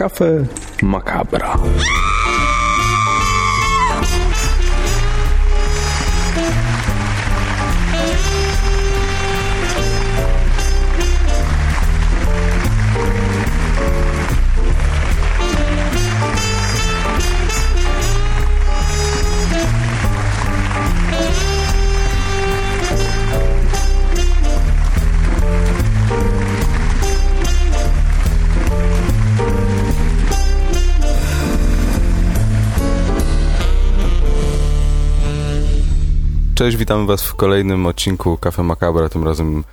Kafe Macabra. Cześć, witamy Was w kolejnym odcinku Cafe Macabra, tym razem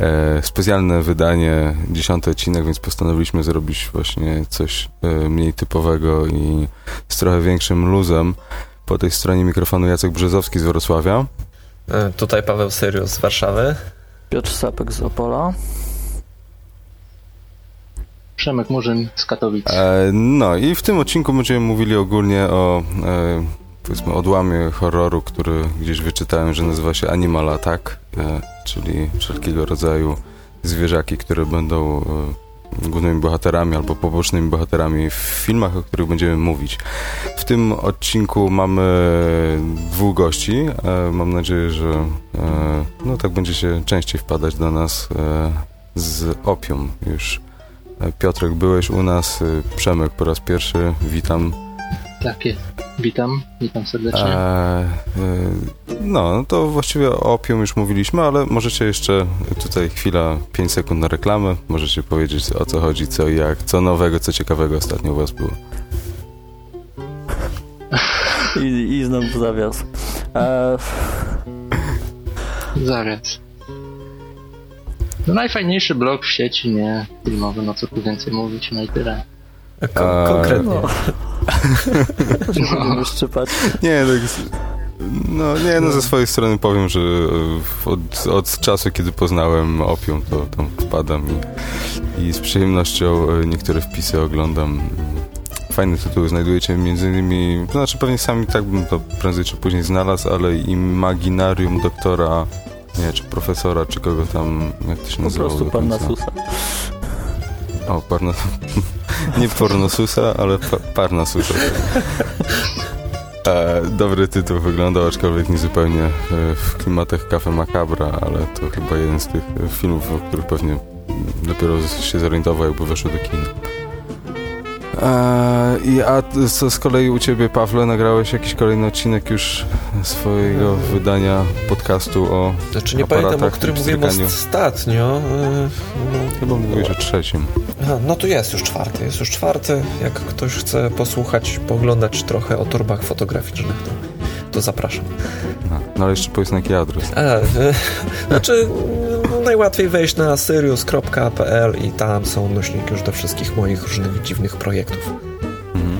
e, specjalne wydanie, dziesiąty odcinek, więc postanowiliśmy zrobić właśnie coś e, mniej typowego i z trochę większym luzem. Po tej stronie mikrofonu Jacek Brzezowski z Wrocławia. E, tutaj Paweł Syrius z Warszawy. Piotr Sapek z Opola. Przemek Murzyn z Katowic. E, no i w tym odcinku będziemy mówili ogólnie o e, powiedzmy odłamie horroru, który gdzieś wyczytałem, że nazywa się Animal Attack, e, czyli wszelkiego rodzaju zwierzaki, które będą e, głównymi bohaterami albo pobocznymi bohaterami w filmach, o których będziemy mówić. W tym odcinku mamy dwóch gości. E, mam nadzieję, że e, no tak będziecie częściej wpadać do nas e, z opium już. E, Piotrek, byłeś u nas, e, Przemek po raz pierwszy, witam. Tak jest. Witam, witam serdecznie. E, e, no, to właściwie o opium już mówiliśmy, ale możecie jeszcze tutaj chwila, 5 sekund na reklamę. Możecie powiedzieć o co chodzi, co i jak, co nowego, co ciekawego ostatnio u was było. I, i znowu zawias. E, Zaraz. No najfajniejszy blog w sieci, nie filmowy, no co tu więcej mówić, no i tyle. A, konkretnie. no. Nie, tak, z- no nie, no ze swojej strony powiem, że e, od, od czasu, kiedy poznałem opium, to tam wpadam i, i z przyjemnością e, niektóre wpisy oglądam. Fajne tytuły znajdujecie między innymi, to znaczy pewnie sami tak bym to prędzej czy później znalazł, ale Imaginarium doktora, nie, czy profesora, czy kogo tam, jak to się Po nazywało prostu? Parnasusa. O, parna... nie Pornosusa, ale pa Parnasusa. E, dobry tytuł wyglądał, aczkolwiek nie zupełnie e, w klimatach Cafe Macabra, ale to chyba jeden z tych filmów, o których pewnie dopiero się zorientował, jakby weszło do kin. E, i, a co z kolei u ciebie, Pawle, nagrałeś jakiś kolejny odcinek już swojego wydania podcastu o Znaczy nie pamiętam, o którym mówiłem ostatnio. e, No, Chyba mówiłeś o trzecim. Aha, no to jest już czwarty, jest już czwarty. Jak ktoś chce posłuchać, poglądać trochę o torbach fotograficznych, to, to zapraszam. No, no ale jeszcze powiedz na jaki adres. A, e, znaczy no, najłatwiej wejść na sirius.pl i tam są odnośniki już do wszystkich moich różnych dziwnych projektów. Mhm.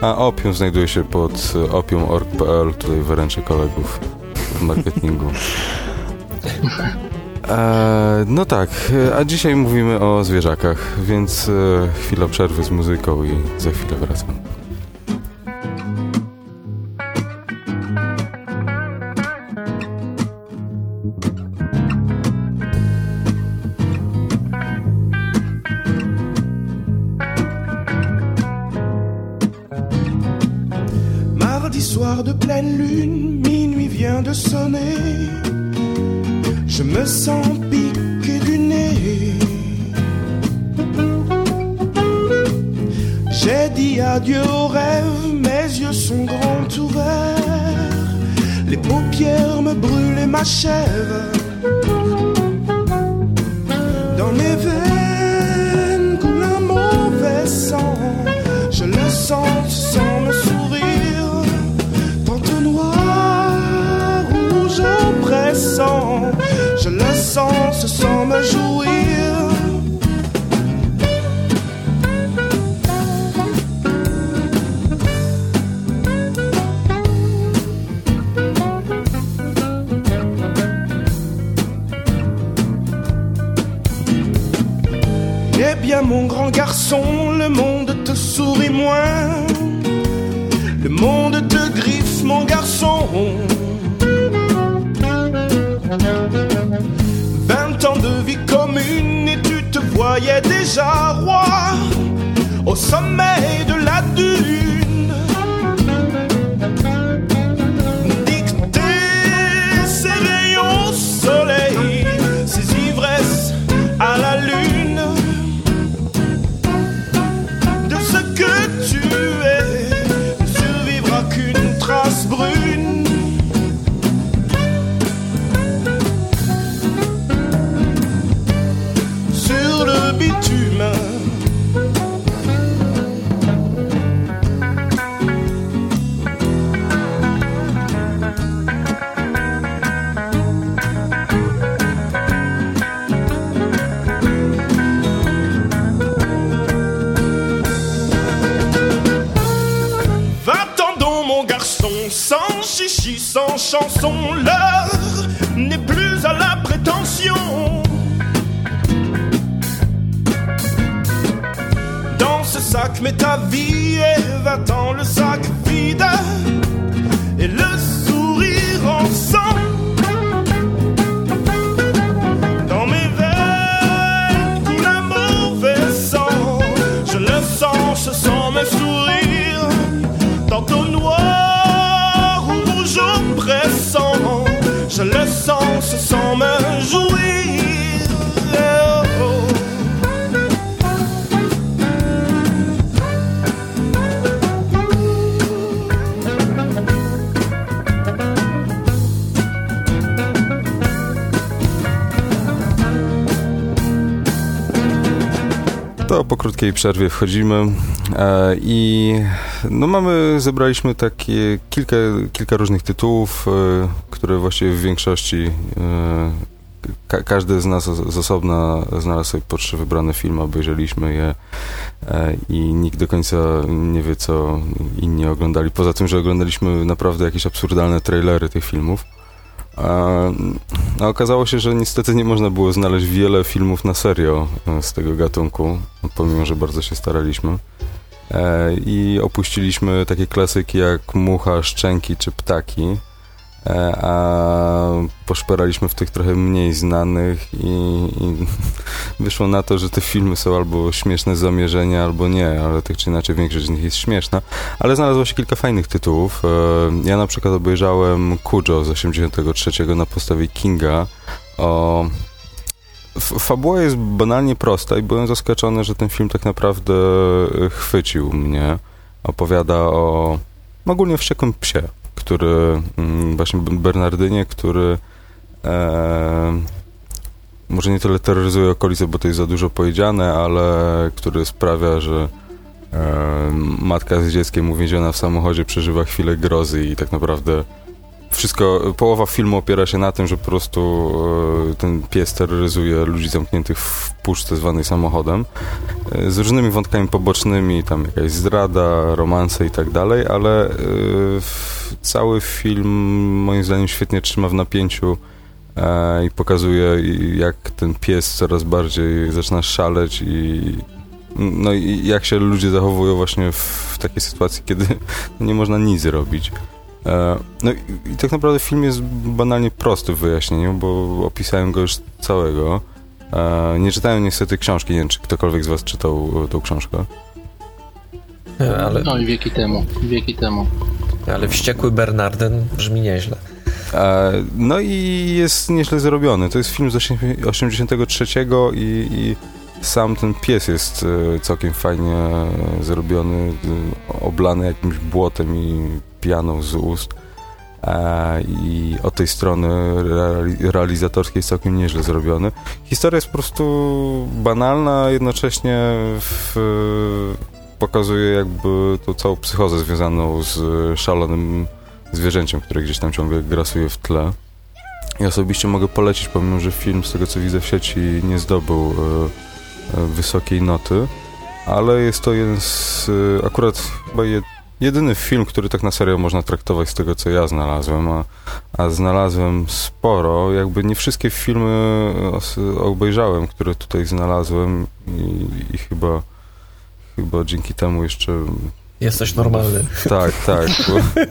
A Opium znajduje się pod opium.org.pl, tutaj wyręczę kolegów w marketingu. E, no tak, a dzisiaj mówimy o zwierzakach, więc e, chwila przerwy z muzyką i za chwilę wracam. Krótkiej przerwie wchodzimy e, i no mamy, zebraliśmy takie kilka, kilka różnych tytułów, e, które właściwie w większości e, ka każdy z nas z osobna znalazł sobie po trzy wybrane filmy, obejrzeliśmy je i nikt do końca nie wie, co inni oglądali. Poza tym, że oglądaliśmy naprawdę jakieś absurdalne trailery tych filmów. A, okazało się, że niestety nie można było znaleźć wiele filmów na serio e, z tego gatunku, pomimo, że bardzo się staraliśmy. E, I opuściliśmy takie klasyki jak Mucha, Szczęki czy Ptaki, a poszperaliśmy w tych trochę mniej znanych i, i wyszło na to, że te filmy są albo śmieszne zamierzenia, albo nie, ale tak czy inaczej większość z nich jest śmieszna. Ale znalazło się kilka fajnych tytułów. E, Ja na przykład obejrzałem Cujo z 83 na podstawie Kinga o... Fabuła jest banalnie prosta i byłem zaskoczony, że ten film tak naprawdę e, chwycił mnie. Opowiada o ogólnie wściekłym psie, który mm, właśnie Bernardynie, który e, może nie tyle terroryzuje okolice, bo to jest za dużo powiedziane, ale który sprawia, że e, matka z dzieckiem uwięziona w samochodzie przeżywa chwilę grozy i tak naprawdę wszystko, połowa filmu opiera się na tym, że po prostu e, ten pies terroryzuje ludzi zamkniętych w puszce zwanej samochodem e, z różnymi wątkami pobocznymi, tam jakaś zdrada, romanse i tak dalej, ale e, cały film moim zdaniem świetnie trzyma w napięciu i pokazuje jak ten pies coraz bardziej zaczyna szaleć i no i jak się ludzie zachowują właśnie w takiej sytuacji, kiedy nie można nic zrobić. E, No i, tak naprawdę film jest banalnie prosty w wyjaśnieniu, bo opisałem go już całego. E, Nie czytałem niestety książki, nie wiem, czy ktokolwiek z was czytał e, tą książkę. Ale, No i wieki temu, wieki temu. ale wściekły Bernardyn brzmi nieźle. No i jest nieźle zrobiony. To jest film z 83 i, i sam ten pies jest całkiem fajnie zrobiony, oblany jakimś błotem i pianą z ust. E, I od tej strony reali- realizatorskiej jest całkiem nieźle zrobiony. Historia jest po prostu banalna, a jednocześnie w, pokazuje jakby tą całą psychozę związaną z szalonym zwierzęciem, które gdzieś tam ciągle grasuje w tle. I osobiście mogę polecić, pomimo że film z tego co widzę w sieci nie zdobył e, e, wysokiej noty, ale jest to jeden z akurat chyba jedyny film, który tak na serio można traktować z tego co ja znalazłem, a, a znalazłem sporo. Jakby nie wszystkie filmy obejrzałem, które tutaj znalazłem i, i chyba chyba dzięki temu jeszcze Jesteś normalny. tak, tak. Bo...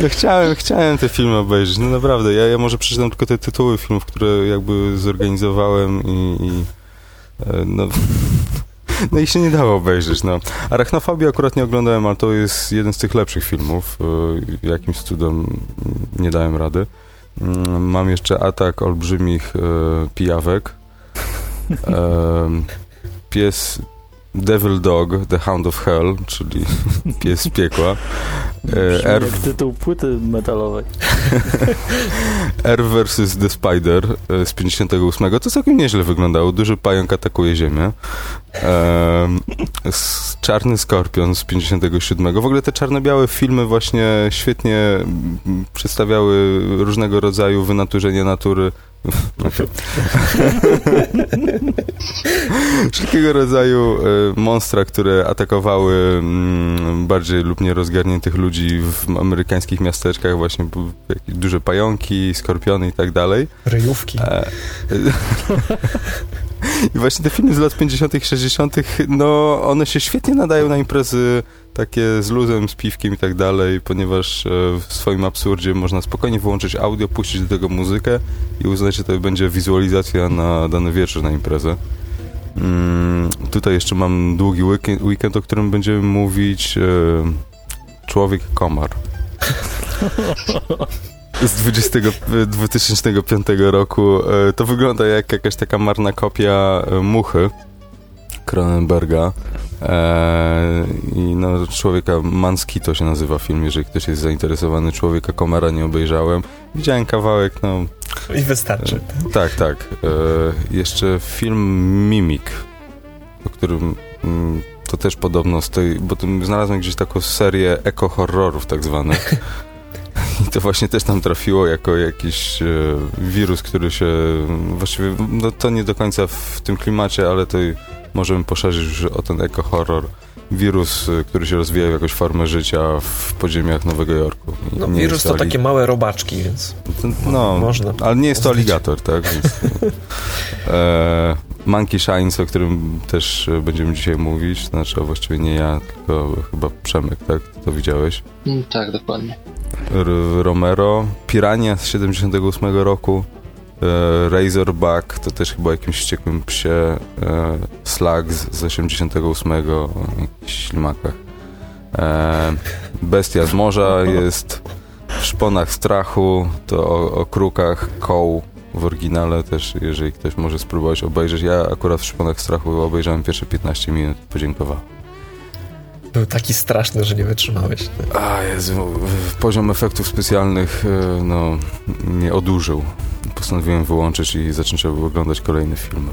No chciałem, chciałem te filmy obejrzeć, no naprawdę. Ja, ja może przeczytam tylko te tytuły filmów, które jakby zorganizowałem i, i e, no... no i się nie dało obejrzeć, no. Arachnofobii akurat nie oglądałem, ale to jest jeden z tych lepszych filmów. Y, Jakimś cudem nie dałem rady. Mm, Mam jeszcze Atak Olbrzymich y, Pijawek. Pies Devil Dog, The Hound of Hell, czyli pies piekła. E, R, jak tytuł płyty metalowej. R vs. The Spider e, z 58. To całkiem nieźle wyglądało. Duży pająk atakuje ziemię. Em, s- Czarny Skorpion z 57. W ogóle te czarno-białe filmy właśnie świetnie przedstawiały różnego rodzaju wynaturzenie natury. Wszelkiego rodzaju e, monstra, które atakowały mm, bardziej lub nie rozgarniętych ludzi w amerykańskich miasteczkach, właśnie duże pająki, skorpiony i tak dalej. Ryjówki. E, I właśnie te filmy z lat 50., -tych, 60., no one się świetnie nadają na imprezy takie z luzem, z piwkiem i tak dalej, ponieważ e, w swoim absurdzie można spokojnie wyłączyć audio, puścić do tego muzykę i uznać, że to będzie wizualizacja na dany wieczór na imprezę. Mm, tutaj jeszcze mam długi weekend, o którym będziemy mówić. E, Człowiek komar. Z 20, 2005 roku. E, To wygląda jak jakaś taka marna kopia muchy Cronenberga. E, I no, człowieka Manski to się nazywa film, jeżeli ktoś jest zainteresowany. Człowieka komara nie obejrzałem. Widziałem kawałek, no I wystarczy. tak, tak. E, jeszcze film Mimik, o którym mm, to też podobno z tej, bo znalazłem gdzieś taką serię eko-horrorów tak zwanych. I to właśnie też tam trafiło jako jakiś e, wirus, który się właściwie, no to nie do końca w tym klimacie, ale to możemy poszerzyć już o ten eko-horror. Wirus, e, który się rozwija w jakąś formę życia w podziemiach Nowego Jorku. I No, nie wirus to ali- takie małe robaczki, więc no, można. ale nie jest to aligator, tak? Więc, e, Monkey Shines, o którym też e, będziemy dzisiaj mówić, znaczy a właściwie nie ja, tylko chyba Przemek, tak? To widziałeś. Mm, tak, dokładnie. R Romero, Pirania z 78 roku, Razorback, to też chyba jakimś wściekłym psie, e, Slugs z 88 o jakichś ślimakach. E, Bestia z morza jest w szponach strachu, to o, o krukach, koł w oryginale też, jeżeli ktoś może spróbować obejrzeć. Ja akurat w szponach strachu obejrzałem pierwsze 15 minut, podziękowałem. Był taki straszny, że nie wytrzymałeś. A Jezu, w- poziom efektów specjalnych e, no, mnie odurzył. Postanowiłem wyłączyć i zacząć oglądać kolejne filmy.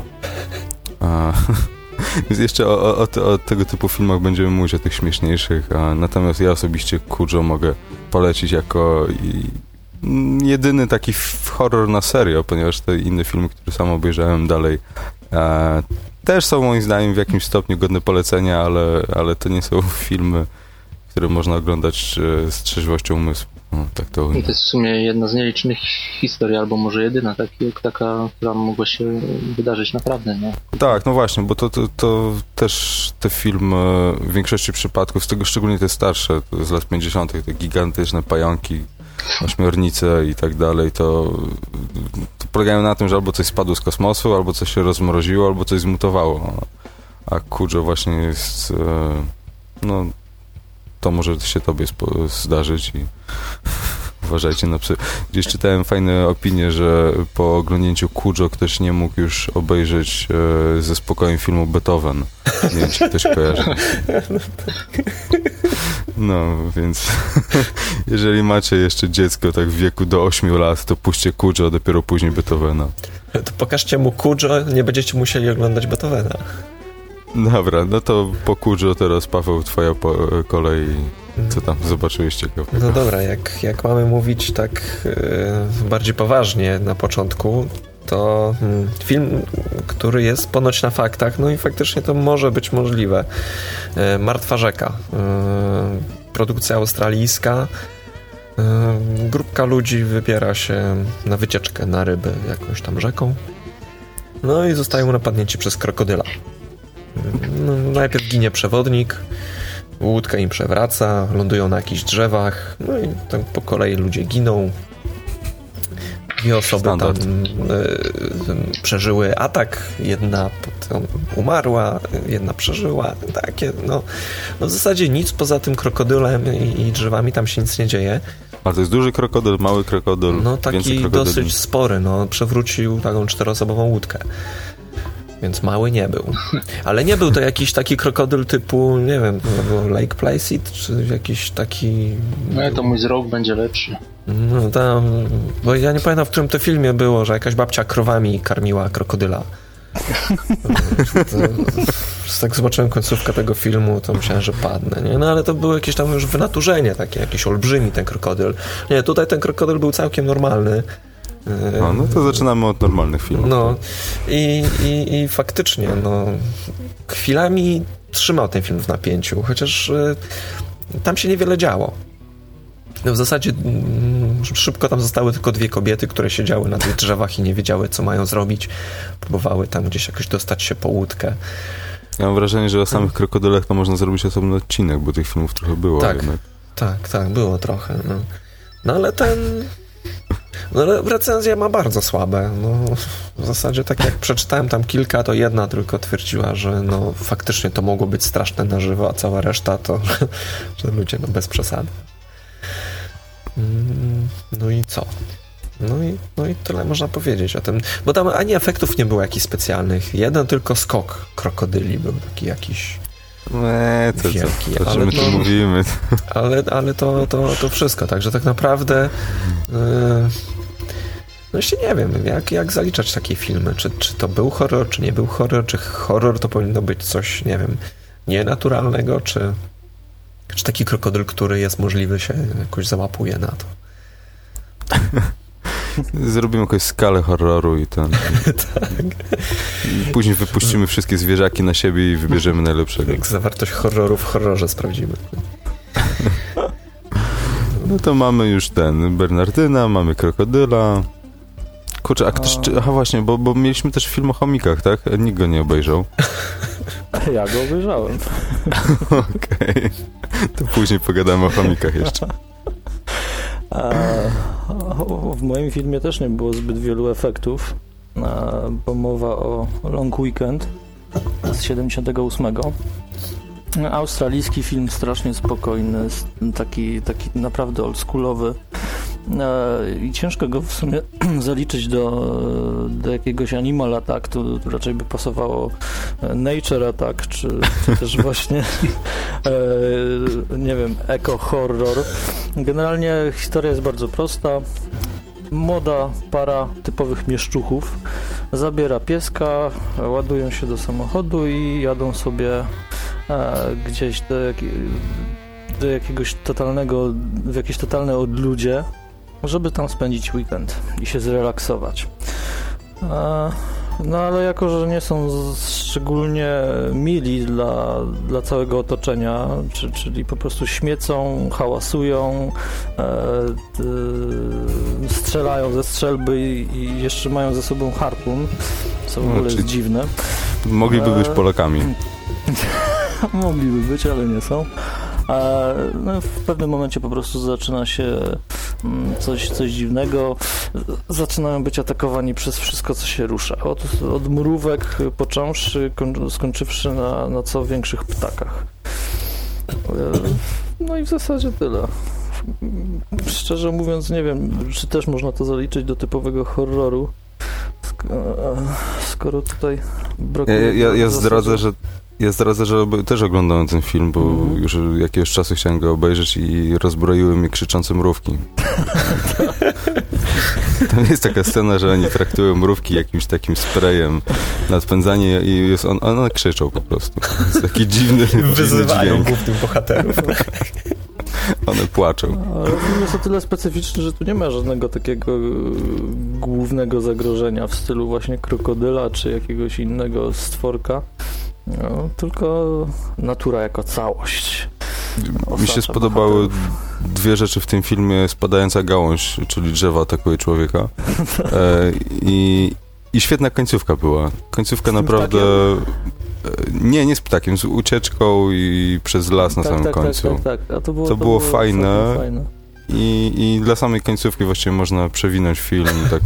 A, więc jeszcze o, o, o, o tego typu filmach będziemy mówić, o tych śmieszniejszych. A, natomiast ja osobiście Kujo mogę polecić jako i, jedyny taki horror na serio, ponieważ te inne filmy, które sam obejrzałem dalej e, też są moim zdaniem w jakimś stopniu godne polecenia, ale, ale to nie są filmy, które można oglądać e, z trzeźwością umysłu. No, tak to ujmę. to jest w sumie jedna z nielicznych historii, albo może jedyna taki, taka, która mogła się wydarzyć naprawdę, nie? Tak, no właśnie, bo to, to, to też te filmy w większości przypadków, z tego szczególnie te starsze, z lat 50., te gigantyczne pająki, ośmiornice i tak dalej, to, to polegają na tym, że albo coś spadło z kosmosu, albo coś się rozmroziło, albo coś zmutowało. A Kujo właśnie jest, e, no, to może się tobie zdarzyć i uważajcie na psy. Gdzieś czytałem fajne opinie, że po oglądnięciu Kujo ktoś nie mógł już obejrzeć e, ze spokojem filmu Beethoven. Nie wiem, czy ktoś kojarzy. No, więc jeżeli macie jeszcze dziecko tak w wieku do 8 lat, to puśćcie Kujo, a dopiero później Beethovena. To pokażcie mu Kujo, nie będziecie musieli oglądać Beethovena. Dobra, no to po Kujo teraz Paweł, twoja kolej. Co tam zobaczyłeś ciekawego? No dobra, jak, jak mamy mówić tak e, bardziej poważnie na początku, to mm, film, który jest ponoć na faktach, no i faktycznie to może być możliwe. E, Martwa Rzeka. E, produkcja australijska. Grupka ludzi wybiera się na wycieczkę na ryby jakąś tam rzeką. No i zostają napadnięci przez krokodyla. No, najpierw ginie przewodnik, łódka im przewraca, lądują na jakichś drzewach, no i tak po kolei ludzie giną. dwie osoby Standard. tam e, przeżyły atak, jedna potem umarła, jedna przeżyła, takie, no, no w zasadzie nic poza tym krokodylem i, i drzewami tam się nic nie dzieje. Ale to jest duży krokodyl, mały krokodyl, No taki dosyć spory, no przewrócił taką czteroosobową łódkę. Więc mały nie był. Ale nie był to jakiś taki krokodyl typu, nie wiem, Lake Placid, czy jakiś taki... No to mój wzrok będzie lepszy. No tam, bo ja nie pamiętam, w którym to filmie było, że jakaś babcia krowami karmiła krokodyla. To, tak zobaczyłem końcówkę tego filmu, to myślałem, że padnę, nie? No ale to było jakieś tam już wynaturzenie takie, jakiś olbrzymi ten krokodyl. Nie, tutaj ten krokodyl był całkiem normalny. No, no to zaczynamy od normalnych filmów. No i, i, i faktycznie, no chwilami trzymał ten film w napięciu, chociaż y, tam się niewiele działo. No w zasadzie mm, szybko tam zostały tylko dwie kobiety, które siedziały na tych drzewach i nie wiedziały, co mają zrobić. Próbowały tam gdzieś jakoś dostać się po łódkę. Ja mam wrażenie, że o samych krokodylach to można zrobić osobny odcinek, bo tych filmów trochę było Tak. jednak. Tak, tak, było trochę. No, no ale ten. No ale recenzja ma bardzo słabe. No, w zasadzie tak jak przeczytałem tam kilka, to jedna tylko twierdziła, że no faktycznie to mogło być straszne na żywo, a cała reszta to, że ludzie no bez przesady. Mm, No i co? No i, no i tyle można powiedzieć o tym. Bo tam ani efektów nie było jakichś specjalnych. Jeden tylko skok krokodyli był taki jakiś. Eee, to, Wielki, co, o czym ale my tu no- mówimy? Ale, ale to, to, to wszystko, także tak naprawdę yy, no jeszcze nie wiem, jak, jak zaliczać takie filmy, czy, czy to był horror, czy nie był horror, czy horror to powinno być coś, nie wiem, nienaturalnego, czy, czy taki krokodyl, który jest możliwy się jakoś załapuje na to. Zrobimy jakąś skalę horroru i ten. I później wypuścimy wszystkie zwierzaki na siebie i wybierzemy najlepszego. Jak zawartość horroru w horrorze sprawdzimy. No to mamy już ten Bernardyna, mamy krokodyla. Kurczę, a ktoś. Czy, aha, właśnie, bo, bo mieliśmy też film o chomikach, tak? Nikt go nie obejrzał. Ja go obejrzałem. Okej. To później pogadamy o chomikach jeszcze. W moim filmie też nie było zbyt wielu efektów, bo mowa o Long Weekend z 78. Australijski film strasznie spokojny, taki, taki naprawdę oldschoolowy i ciężko go w sumie zaliczyć do, do jakiegoś Animal Attack, tu, tu raczej by pasowało e, Nature Attack, czy, czy też właśnie e, nie wiem, Eco Horror. Generalnie historia jest bardzo prosta. Młoda para typowych mieszczuchów zabiera pieska, ładują się do samochodu i jadą sobie e, gdzieś do, jaki, do jakiegoś totalnego, w jakieś totalne odludzie, żeby tam spędzić weekend i się zrelaksować. E, no ale jako, że nie są szczególnie mili dla, dla całego otoczenia, czy, czyli po prostu śmiecą, hałasują, e, t, strzelają ze strzelby i, i jeszcze mają ze sobą harpun, co w No, ogóle jest czyli- dziwne. Mogliby być Eee. Polakami. Mogliby być, ale nie są. A, no, w pewnym momencie po prostu zaczyna się coś, coś dziwnego. Zaczynają być atakowani przez wszystko, co się rusza. Od, od mrówek począwszy, koń, skończywszy na, na co większych ptakach. E, No i w zasadzie tyle. Szczerze mówiąc, nie wiem, czy też można to zaliczyć do typowego horroru. E, Skoro tutaj Ja, brakuje. ja, ja w zdradzę, że ja zdradzę, że też oglądałem ten film, bo Mhm. już jakiegoś czasu chciałem go obejrzeć i rozbroiły mnie krzyczące mrówki. Tam jest taka scena, że oni traktują mrówki jakimś takim sprayem na odpędzanie i jest on, one krzyczą po prostu. Jest taki dziwny, Wyzywają dźwięk. głównych bohaterów. One płaczą. Ale film jest o tyle specyficzny, że tu nie ma żadnego takiego e, głównego zagrożenia w stylu właśnie krokodyla czy jakiegoś innego stworka. No, tylko natura jako całość. Mi się spodobały bohaterów. dwie rzeczy w tym filmie. Spadająca gałąź, czyli drzewo atakuje człowieka. E, i, I świetna końcówka była. Końcówka naprawdę... e, Nie, nie z ptakiem, z ucieczką i przez las na tak, samym tak, końcu. Tak, tak, tak. A to było, To było całkiem fajne. fajne. i, i dla samej końcówki właściwie można przewinąć film i tak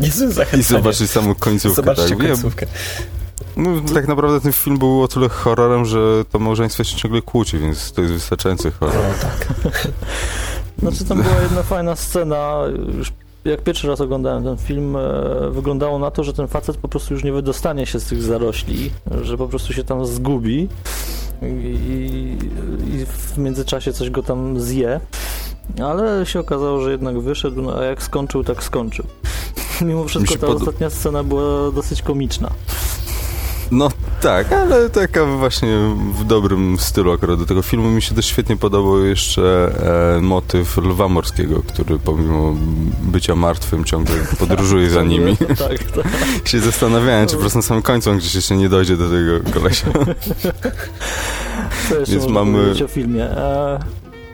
i zobaczyć samą końcówkę. Zobaczcie tak. Końcówkę. No, tak naprawdę ten film był o tyle horrorem, że to małżeństwo się ciągle kłóci, więc to jest wystarczający horror. O, tak. Znaczy tam była jedna fajna scena, już jak pierwszy raz oglądałem ten film, e, wyglądało na to, że ten facet po prostu już nie wydostanie się z tych zarośli, że po prostu się tam zgubi i, i w międzyczasie coś go tam zje. Ale się okazało, że jednak wyszedł, no, a jak skończył, tak skończył. Mimo wszystko ta ostatnia scena była dosyć komiczna. No tak, ale taka właśnie w dobrym stylu akurat do tego filmu. Mi się też świetnie podobał jeszcze e, motyw lwa morskiego, który pomimo bycia martwym ciągle podróżuje za nimi. tak, tak. się zastanawiałem, czy po prostu na samym końcu on gdzieś jeszcze nie dojdzie do tego kolesia. Co jeszcze Więc mamy- o filmie? E,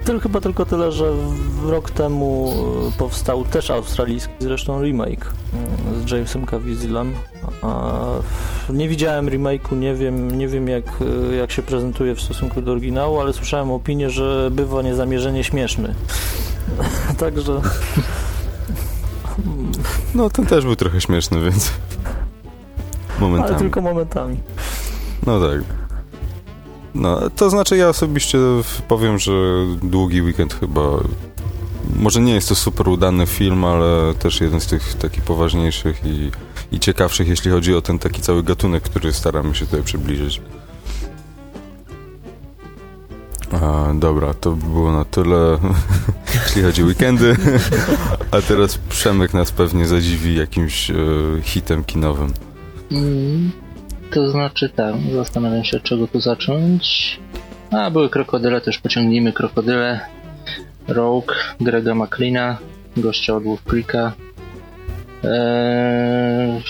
tylko, chyba tylko tyle, że rok temu e, powstał też australijski zresztą remake mm, z Jamesem Caviezelem. Nie widziałem remake'u, nie wiem, nie wiem jak, e, jak się prezentuje w stosunku do oryginału, ale słyszałem opinię, że bywa niezamierzenie śmieszny. Także No ten też był trochę śmieszny, więc momentami. ale tylko momentami. No tak. No, to znaczy ja osobiście powiem, że Długi Weekend chyba może nie jest to super udany film, ale też jeden z tych takich poważniejszych i, i ciekawszych, jeśli chodzi o ten taki cały gatunek, który staramy się tutaj przybliżyć. A, dobra, to by było na tyle, jeśli chodzi o weekendy. A teraz Przemek nas pewnie zadziwi jakimś e, hitem kinowym. Mm, to znaczy tak, zastanawiam się od czego tu zacząć. A, były krokodyle, też pociągnijmy krokodyle. Rogue, Grega McLeana, gościa od Wolf Creeka. Eee,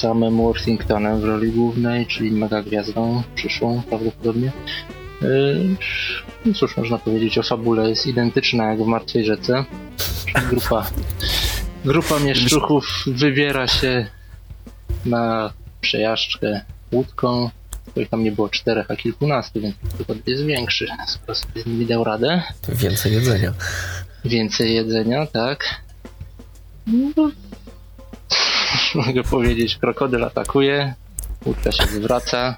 samym Worthingtonem w roli głównej, czyli mega gwiazdą przyszłą prawdopodobnie. Eee, no cóż można powiedzieć o fabule, jest identyczna jak w Martwej Rzece. Grupa, grupa mieszczuchów wybiera się na przejażdżkę łódką. Bo ich tam nie było czterech, a kilkunastu, więc przykład jest większy. Sobie z nimi dał radę. Więcej jedzenia. Więcej jedzenia, tak. No, mogę powiedzieć, krokodyl atakuje, łódka się wywraca.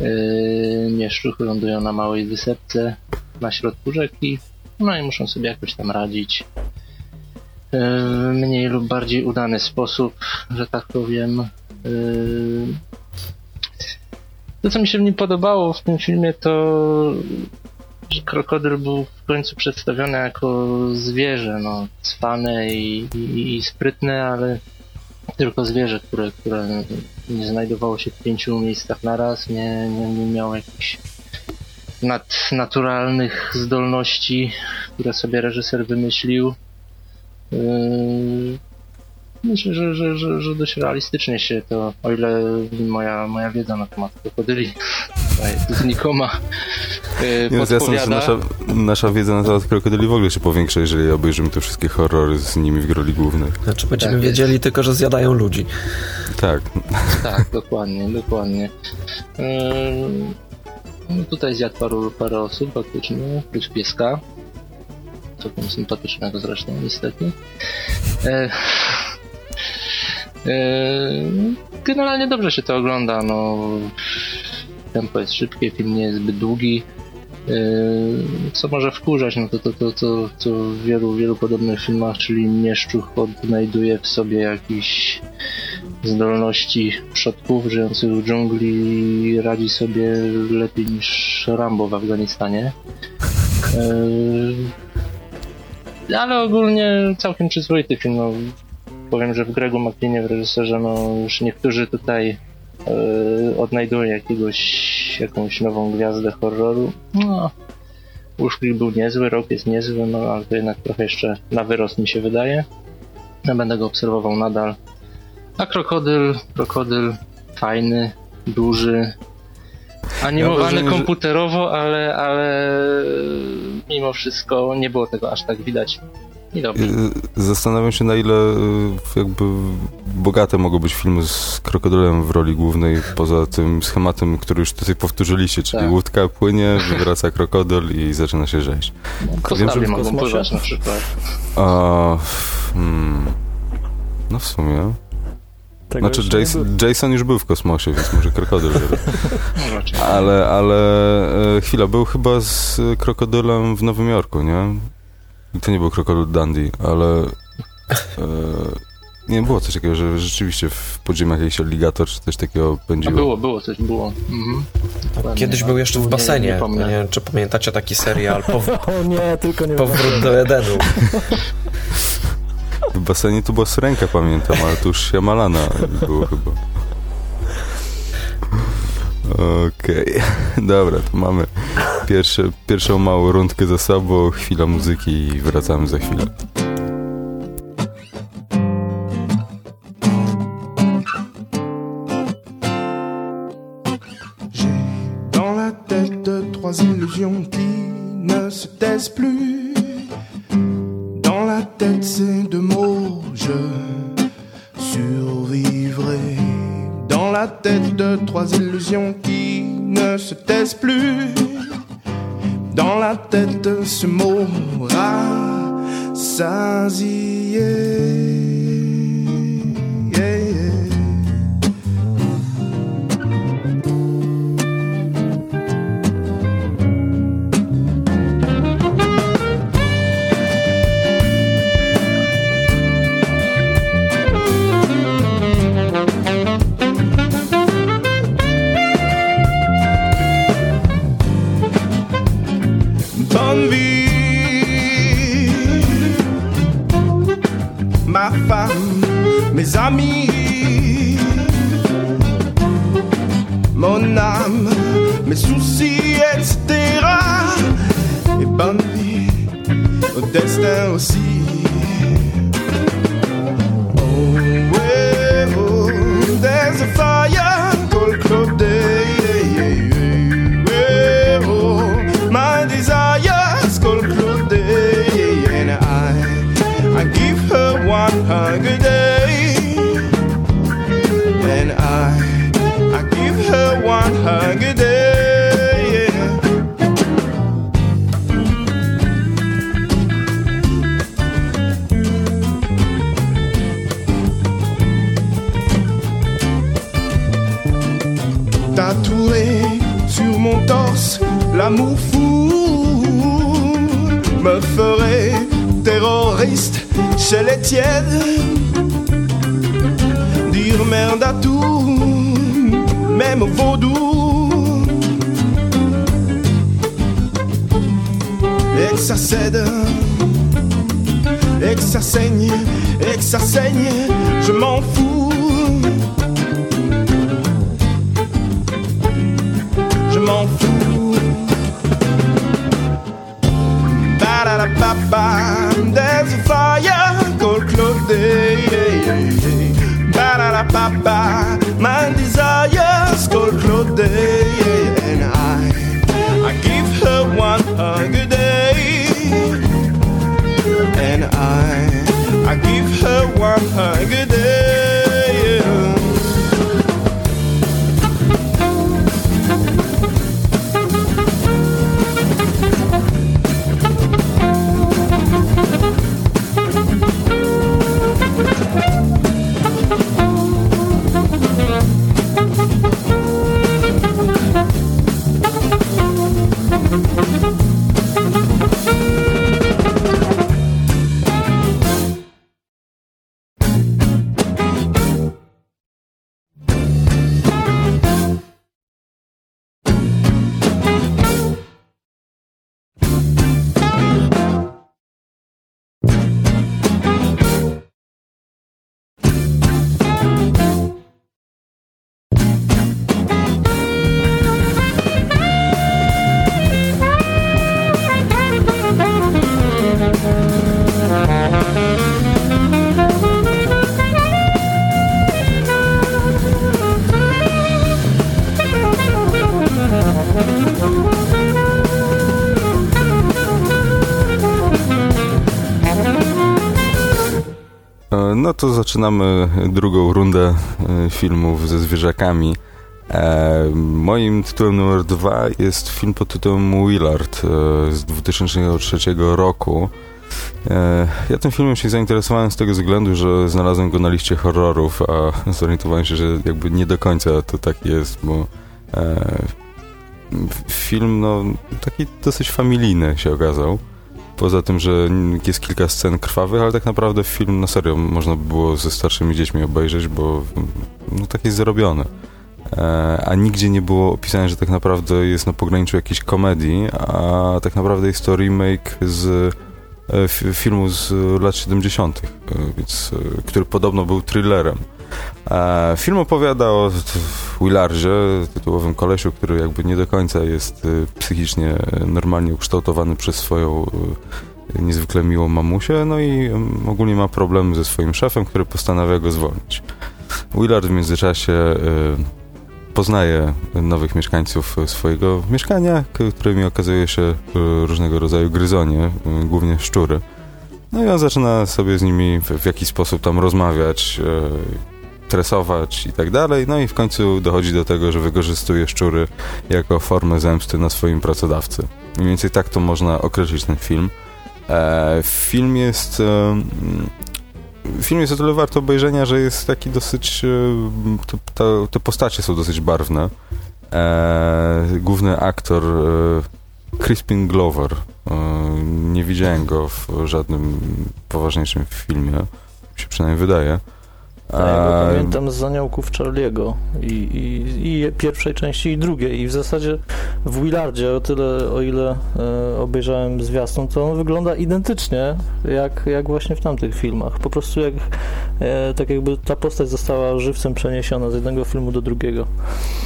Yy, mieszczuchy lądują na małej wysepce na środku rzeki. No i muszą sobie jakoś tam radzić. Yy, w mniej lub bardziej udany sposób, że tak powiem. Yy, to, co mi się w nim podobało w tym filmie, to że krokodyl był w końcu przedstawiony jako zwierzę, no, cwane i, i, i sprytne, ale tylko zwierzę, które, które nie znajdowało się w pięciu miejscach naraz, nie, nie, nie miało jakichś nadnaturalnych zdolności, które sobie reżyser wymyślił. Yy, Myślę, że, że, że, że dość realistycznie się to, o ile moja, moja wiedza na temat krokodyli jest znikoma, yy, jasne, nasza, nasza wiedza na temat krokodyli w ogóle się powiększa, jeżeli obejrzymy te wszystkie horrory z nimi w roli głównej. Znaczy będziemy Tak jest. wiedzieli tylko, że zjadają ludzi. Tak. Tak, dokładnie, dokładnie. Ym, No tutaj zjadł paru, parę osób faktycznie, plus pieska. Całkiem sympatycznego zresztą, niestety. E, generalnie dobrze się to ogląda, no. Tempo jest szybkie, film nie jest zbyt długi. E, Co może wkurzać, no to to, to, to co w wielu, wielu podobnych filmach, czyli mieszczuch odnajduje w sobie jakiś zdolności przodków żyjących w dżungli radzi sobie lepiej niż Rambo w Afganistanie. Yy, Ale ogólnie całkiem przyzwoity film. No, powiem, że w Gregu McLeanie, w reżyserze, no już niektórzy tutaj yy, odnajdują jakiegoś, jakąś nową gwiazdę horroru. No, Uszklik był niezły, rok jest niezły, no ale to jednak trochę jeszcze na wyrost mi się wydaje. Ja będę go obserwował nadal. A krokodyl, krokodyl fajny, duży, animowany że- komputerowo, ale, ale mimo wszystko nie było tego aż tak widać Y, Zastanawiam się, na ile y, jakby bogate mogą być filmy z krokodylem w roli głównej, poza tym schematem, który już tutaj powtórzyliście, czyli Tak. łódka płynie, wywraca krokodyl i zaczyna się rzeź. Postawie że w mogą kosmosie- pływać na przykład. A, hmm, no w sumie. Tego Znaczy Jason. Jason już był w kosmosie, więc może krokodyl. No ale, ale e, chwila, był chyba z krokodylem w Nowym Jorku, nie? I to nie był krokodyl Dundee, ale e, nie było coś takiego, że rzeczywiście w podziemiach jakiś aligator czy coś takiego A pędziło. było, było, coś było. Mhm. Kiedyś był jeszcze w Nie- basenie. Nie, Nie, wiem, czy pamiętacie taki serial Pow- O nie, tylko nie Powrót do Edenu. W basenie to była syrenka, pamiętam, ale to już Shyamalana było chyba. Okej, dobra, to mamy pierwszą małą rundkę za sobą, chwila muzyki wracamy za chwilę. J'ai dans la tête trois illusions qui ne se taisent plus. Dans la tête ces deux je survivrai. Dans la tête qui ne se taisent plus. Dans la tête ce mot rassasié. To zaczynamy drugą rundę e, filmów ze zwierzakami. E, moim tytułem numer dwa jest film pod tytułem Willard e, z 2003 roku. E, ja tym filmem się zainteresowałem z tego względu, że znalazłem go na liście horrorów, a zorientowałem się, że jakby nie do końca to tak jest, bo e, film no taki dosyć familijny się okazał. Poza tym, że jest kilka scen krwawych, ale tak naprawdę film na serio można by było ze starszymi dziećmi obejrzeć, bo no, tak jest zrobione. E, a nigdzie nie było opisane, że tak naprawdę jest na pograniczu jakiejś komedii, a tak naprawdę jest to remake z e, filmu z lat 70., e, więc, który podobno był thrillerem. Film opowiada o Willardzie, tytułowym kolesiu, który jakby nie do końca jest psychicznie normalnie ukształtowany przez swoją niezwykle miłą mamusię, no i ogólnie ma problemy ze swoim szefem, który postanawia go zwolnić. Willard w międzyczasie poznaje nowych mieszkańców swojego mieszkania, którymi okazuje się e, różnego rodzaju gryzonie, e, głównie szczury. No i on zaczyna sobie z nimi w, w jakiś sposób tam rozmawiać, e, tresować i tak dalej. No i w końcu dochodzi do tego, że wykorzystuje szczury jako formę zemsty na swoim pracodawcy. Mniej więcej tak to można określić ten film. E, film jest e, film jest o tyle wart obejrzenia, że jest taki dosyć... Te, te postacie są dosyć barwne. E, główny aktor e, Crispin Glover. E, nie widziałem go w żadnym poważniejszym filmie. Mi się przynajmniej wydaje. A ja pamiętam z Aniołków Charlie'ego i, i, i, pierwszej części i drugiej i w zasadzie w Willardzie o tyle, o ile e, obejrzałem zwiastun, to on wygląda identycznie jak, jak właśnie w tamtych filmach. Po prostu jak e, tak jakby ta postać została żywcem przeniesiona z jednego filmu do drugiego.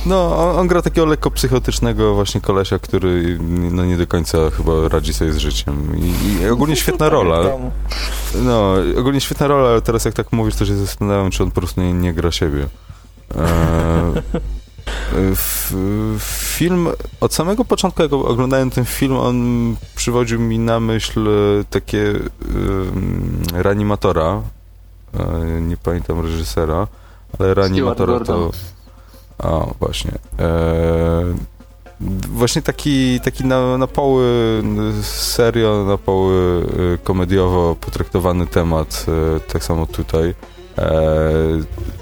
No, on, on gra takiego lekko psychotycznego właśnie kolesia, który no nie do końca chyba radzi sobie z życiem i, i ogólnie świetna rola. No, ogólnie świetna rola, ale teraz jak tak mówisz, to się zastanawiam, czy on po prostu nie, nie gra siebie. E, film, od samego początku, jak oglądałem ten film, on przywodził mi na myśl takie reanimatora. E, nie pamiętam reżysera, ale reanimatora to. A, właśnie. E, właśnie taki, taki na, na poły serio, na poły komediowo potraktowany temat, tak samo tutaj. E,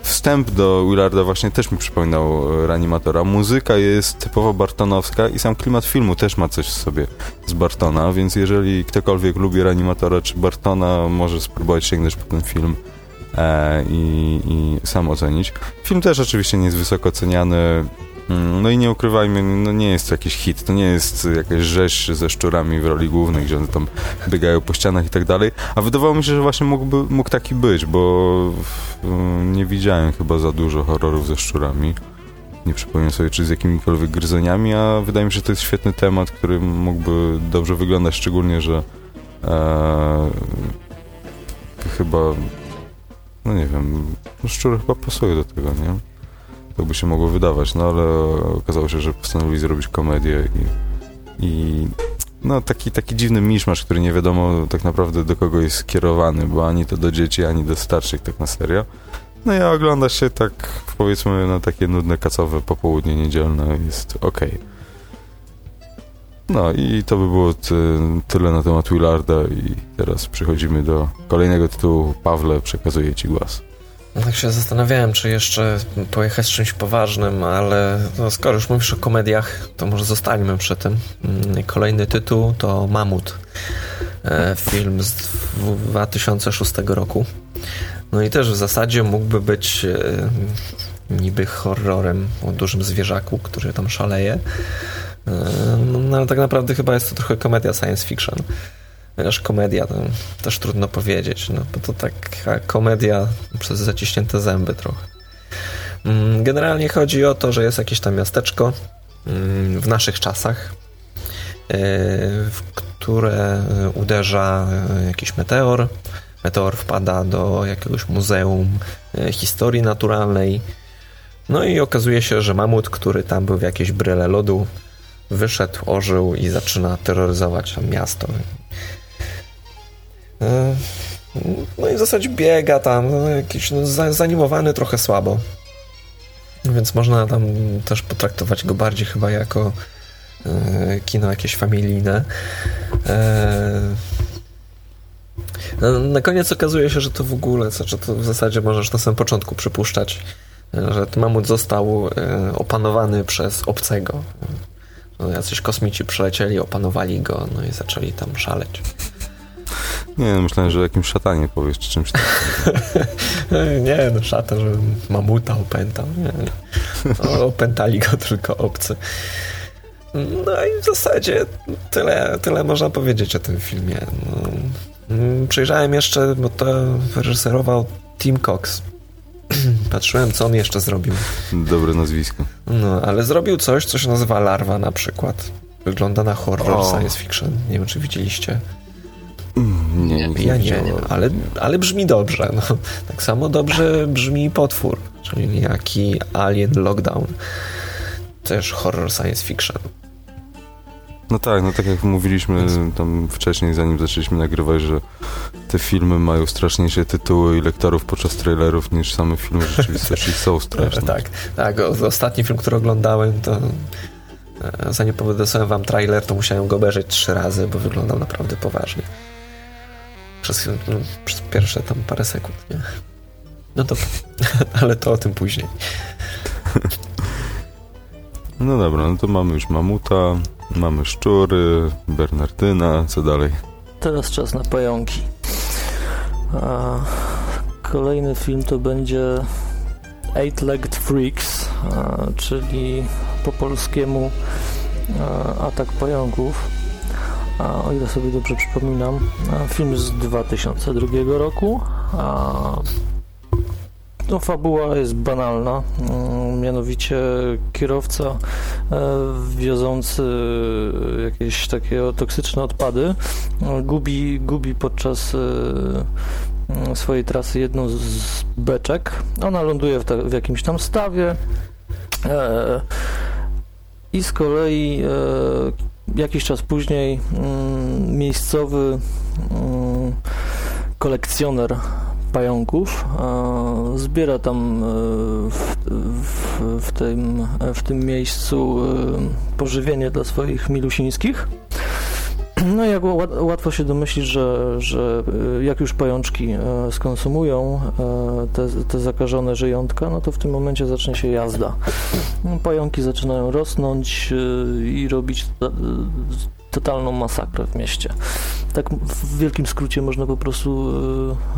wstęp do Willarda właśnie też mi przypominał reanimatora. Muzyka jest typowo bartonowska i sam klimat filmu też ma coś w sobie z Bartona, więc jeżeli ktokolwiek lubi reanimatora czy Bartona, może spróbować sięgnąć po ten film e, i, i sam ocenić. Film też oczywiście nie jest wysoko oceniany. Mm, no i nie ukrywajmy, no nie jest to jakiś hit, to nie jest jakaś rzeź ze szczurami w roli głównej, gdzie one tam biegają po ścianach i tak dalej, a wydawało mi się, że właśnie mógłby, mógł taki być, bo nie widziałem chyba za dużo horrorów ze szczurami. Nie przypomnę sobie, czy z jakimikolwiek gryzoniami, a wydaje mi się, że to jest świetny temat, który mógłby dobrze wyglądać, szczególnie, że e, chyba, no nie wiem, no szczury chyba pasują do tego, nie? Tak by się mogło wydawać, no ale okazało się, że postanowili zrobić komedię i, i no taki, taki dziwny miszmasz, który nie wiadomo tak naprawdę do kogo jest skierowany, bo ani to do dzieci, ani do starszych tak na serio. No i ogląda się tak powiedzmy na takie nudne, kacowe popołudnie niedzielne jest ok. No i to by było ty, tyle na temat Willarda i teraz przechodzimy do kolejnego tytułu. Pawle, przekazuję Ci głos. Tak się zastanawiałem, czy jeszcze pojechać z czymś poważnym, ale no, skoro już mówisz o komediach, to może zostańmy przy tym. Mm, kolejny tytuł to Mamut. E, film z 2006 roku. No i też w zasadzie mógłby być e, niby horrorem o dużym zwierzaku, który tam szaleje. E, no ale tak naprawdę chyba jest to trochę komedia science fiction. Chociaż komedia, to też trudno powiedzieć, no bo to taka komedia przez zaciśnięte zęby trochę. Mm, generalnie chodzi o to, że jest jakieś tam miasteczko mm, w naszych czasach, e, w które uderza jakiś meteor. Meteor wpada do jakiegoś muzeum e, historii naturalnej. No i okazuje się, że mamut, który tam był w jakiejś bryle lodu, wyszedł, ożył i zaczyna terroryzować miasto. E, No i w zasadzie biega tam, no, jakiś no, zanimowany trochę słabo. Więc można tam też potraktować go bardziej chyba jako e, kino jakieś familijne. E, no, na koniec okazuje się, że to w ogóle, znaczy to w zasadzie możesz na samym początku przypuszczać, że mamut został opanowany przez obcego. No, jacyś kosmici przylecieli, opanowali go, no i zaczęli tam szaleć. Nie, no myślałem, że jakimś szatanie powiesz, czy czymś takim. nie, no szatan, że mamuta opętał. Nie, no, opętali go tylko obcy. No i w zasadzie tyle, tyle można powiedzieć o tym filmie. No, mm, przejrzałem jeszcze, bo to wyreżyserował Tim Cox. Patrzyłem, co on jeszcze zrobił. Dobre nazwisko. No, ale zrobił coś, co się nazywa Larwa na przykład. Wygląda na horror o. science fiction. Nie wiem, czy widzieliście. Mm, nie, nie, ja nie, ale, ale brzmi dobrze. No. Tak samo dobrze brzmi potwór, czyli jaki Alien Lockdown. Też horror science fiction. No tak, no tak jak mówiliśmy tam wcześniej, zanim zaczęliśmy nagrywać, że te filmy mają straszniejsze tytuły i lektorów podczas trailerów niż same filmy w rzeczywistości są straszne. tak, tak. Ostatni film, który oglądałem, to e, zanim powiedziałem wam trailer, to musiałem go obejrzeć trzy razy, bo wyglądał naprawdę poważnie. Przez, no, przez pierwsze tam parę sekund, nie? No to, ale to o tym później. No dobra, no to mamy już mamuta, mamy szczury, Bernardyna, co dalej? Teraz czas na pająki. A kolejny film to będzie Eight-Legged Freaks, a, czyli po polskiemu a, Atak Pająków. A, o ile sobie dobrze przypominam, film z 2002 roku. No, fabuła jest banalna, mm, mianowicie kierowca e, wiozący jakieś takie toksyczne odpady e, gubi, gubi podczas e, swojej trasy jedną z beczek. Ona ląduje w, ta, w jakimś tam stawie i z kolei jakiś czas później mm, miejscowy mm, kolekcjoner pająków. Zbiera tam e, w, w, w, tym, w tym miejscu e, pożywienie dla swoich milusińskich. No jak łatwo się domyślić, że, że e, jak już pajączki skonsumują te, te zakażone żyjątka, no to w tym momencie zacznie się jazda. No, pająki zaczynają rosnąć i robić totalną masakrę w mieście. Tak w wielkim skrócie można po prostu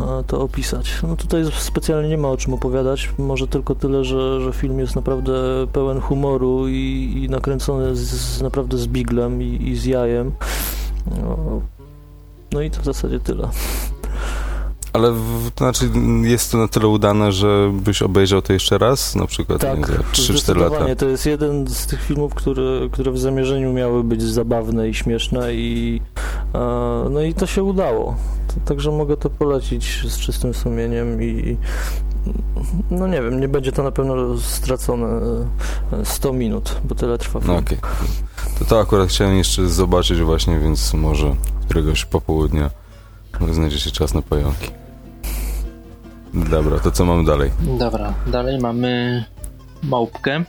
e, to opisać. No tutaj specjalnie nie ma o czym opowiadać, może tylko tyle, że, że film jest naprawdę pełen humoru i, i nakręcony z, naprawdę z biglem i, i z jajem. No, no i to w zasadzie tyle. Ale w, to znaczy jest to na tyle udane, że byś obejrzał to jeszcze raz, na przykład tak, za 3-4 lata. To jest jeden z tych filmów, które, które w zamierzeniu miały być zabawne i śmieszne i e, no i to się udało. Także mogę to polecić z czystym sumieniem i no nie wiem, nie będzie to na pewno stracone 100 e, minut, bo tyle trwa film. No okay. To to akurat chciałem jeszcze zobaczyć właśnie, więc może któregoś popołudnia znajdzie czas na pająki. Dobra, to co mamy dalej? Dobra, dalej mamy małpkę.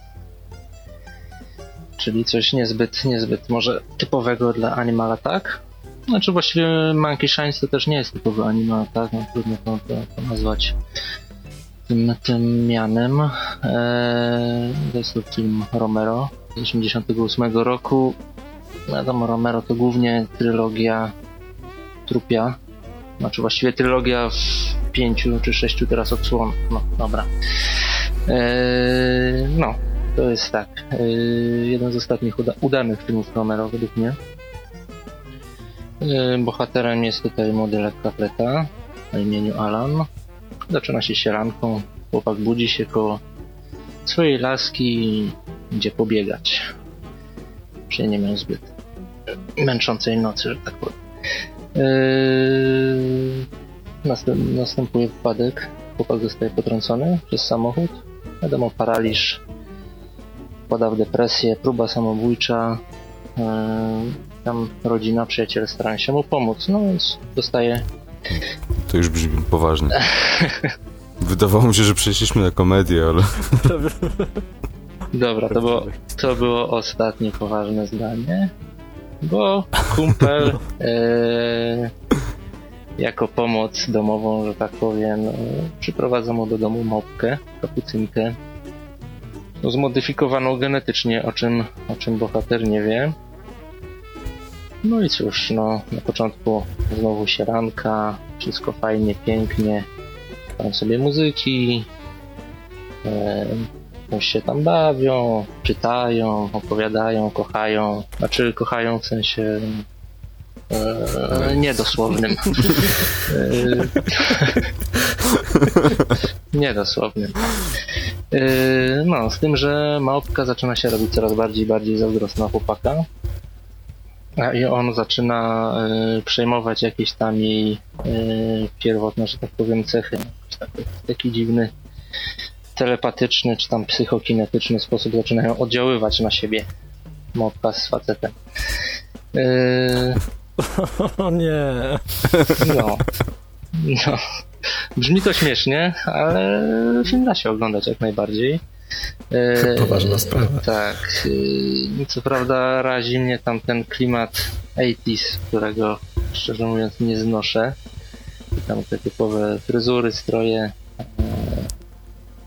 Czyli coś niezbyt, niezbyt może typowego dla Animal Attack. Znaczy właściwie Monkey Shines to też nie jest typowy Animal Attack, no trudno to, to, to nazwać tym, tym mianem. Eee, to jest to film Romero z 1988 roku. Wiadomo, Romero to głównie trylogia Trupia, znaczy właściwie trylogia w pięciu czy sześciu teraz odsłon. No, dobra. Eee, no, to jest tak. Eee, jeden z ostatnich uda udanych filmów Romero według mnie. Eee, bohaterem jest tutaj model kapleta o imieniu Alan. Zaczyna się sielanką. Chłopak budzi się koło swojej laski i idzie pobiegać. Przecież nie miał zbyt męczącej nocy, że tak powiem. Yy, następ, następuje wypadek. Chłopak zostaje potrącony przez samochód. Wiadomo, paraliż, wpada w depresję, próba samobójcza. Yy, tam rodzina, przyjaciele starają się mu pomóc, no więc dostaje to już brzmi poważnie. Wydawało mi się, że przeszliśmy na komedię, ale... Dobra, to było, to było ostatnie poważne zdanie, bo kumpel e, jako pomoc domową, że tak powiem, e, przyprowadza mu do domu mopkę, kapucynkę, zmodyfikowaną genetycznie, o czym, o czym bohater nie wie. No i cóż, no, na początku znowu sieranka, wszystko fajnie, pięknie, tam sobie muzyki, e, się tam bawią, czytają, opowiadają, kochają. Znaczy kochają w sensie e, niedosłownym. E, niedosłownym. E, no, z tym, że małpka zaczyna się robić coraz bardziej bardziej zazdrosna chłopaka. I on zaczyna e, przejmować jakieś tam jej e, pierwotne, że tak powiem, cechy. Taki, taki dziwny telepatyczny czy tam psychokinetyczny sposób zaczynają oddziaływać na siebie mopka z facetem. Yy, O nie. no. No. Brzmi to śmiesznie, ale film da się oglądać jak najbardziej. Yy, Poważna sprawa. Tak. Yy, co prawda razi mnie tam ten klimat 80s, którego szczerze mówiąc nie znoszę. Tam te typowe fryzury, stroje. Yy,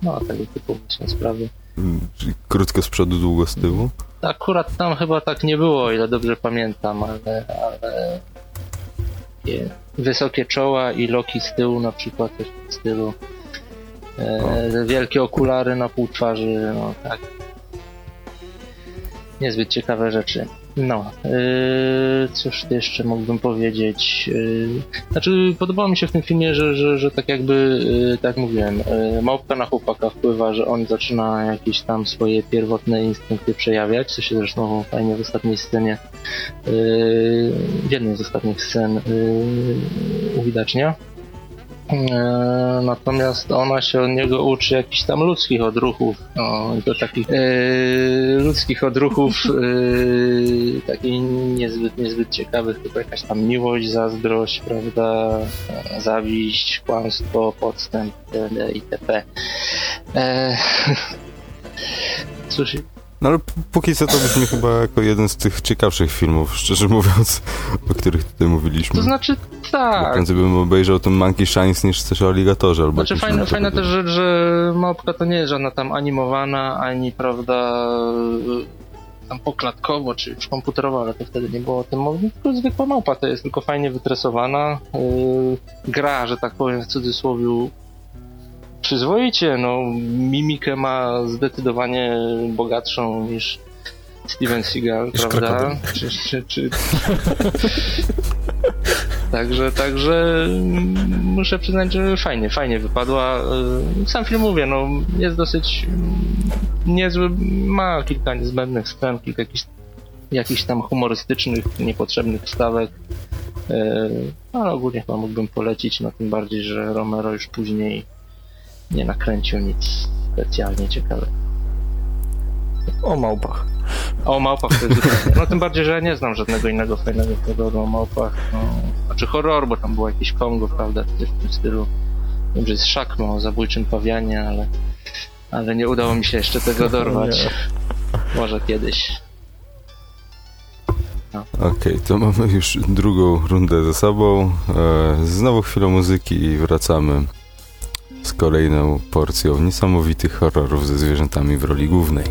no, tego typu właśnie sprawy. Czyli krótko z przodu, długo z tyłu. Akurat tam chyba tak nie było, o ile dobrze pamiętam, ale, ale takie wysokie czoła i loki z tyłu na przykład też w stylu. E, wielkie okulary na pół twarzy, no tak. Niezbyt ciekawe rzeczy. No, yy, cóż jeszcze mógłbym powiedzieć? Yy, znaczy, podobało mi się w tym filmie, że, że, że tak jakby, yy, tak mówiłem, yy, małpka na chłopaka wpływa, że on zaczyna jakieś tam swoje pierwotne instynkty przejawiać, co się zresztą fajnie w ostatniej scenie, yy, w jednej z ostatnich scen yy, uwidacznia. E, Natomiast ona się od niego uczy jakichś tam ludzkich odruchów, no, to takich e, ludzkich odruchów e, takich niezbyt, niezbyt ciekawych, typu jakaś tam miłość, zazdrość, prawda, zawiść, kłamstwo, podstęp itp. E, cóż, No ale póki co to brzmi chyba jako jeden z tych ciekawszych filmów, szczerze mówiąc, o których tutaj mówiliśmy. to znaczy tak, Prędzej bym obejrzał ten Monkey Shines niż coś o aligatorze albo Znaczy fajna tego też rzecz, że małpka to nie jest żadna tam animowana, ani prawda tam poklatkowo, czy już komputerowo, ale to wtedy nie było o tym mowy, tylko zwykła małpa to jest tylko fajnie wytresowana, yy, gra, że tak powiem w cudzysłowie przyzwoicie, no mimikę ma zdecydowanie bogatszą niż Steven Seagal, prawda? Czy, czy, czy... Także, także mm, muszę przyznać, że fajnie, fajnie wypadła. Y, Sam film mówię, no jest dosyć mm, niezły, ma kilka niezbędnych scen, kilka jakichś, jakichś tam humorystycznych, niepotrzebnych wstawek. Y, Ale ogólnie chyba mógłbym polecić, no tym bardziej, że Romero już później nie nakręcił nic specjalnie ciekawego. O małpach. O małpach to jest zupełnie. No tym bardziej, że ja nie znam żadnego innego fajnego horroru o małpach. No, znaczy horror, bo tam było jakieś Kongo, prawda, w tym stylu. Wiem, że jest Szakma o zabójczym pawianie, ale, ale nie udało mi się jeszcze tego dorwać. Może kiedyś. Okej, to mamy już drugą rundę za sobą. E, znowu chwilę muzyki i wracamy z kolejną porcją niesamowitych horrorów ze zwierzętami w roli głównej.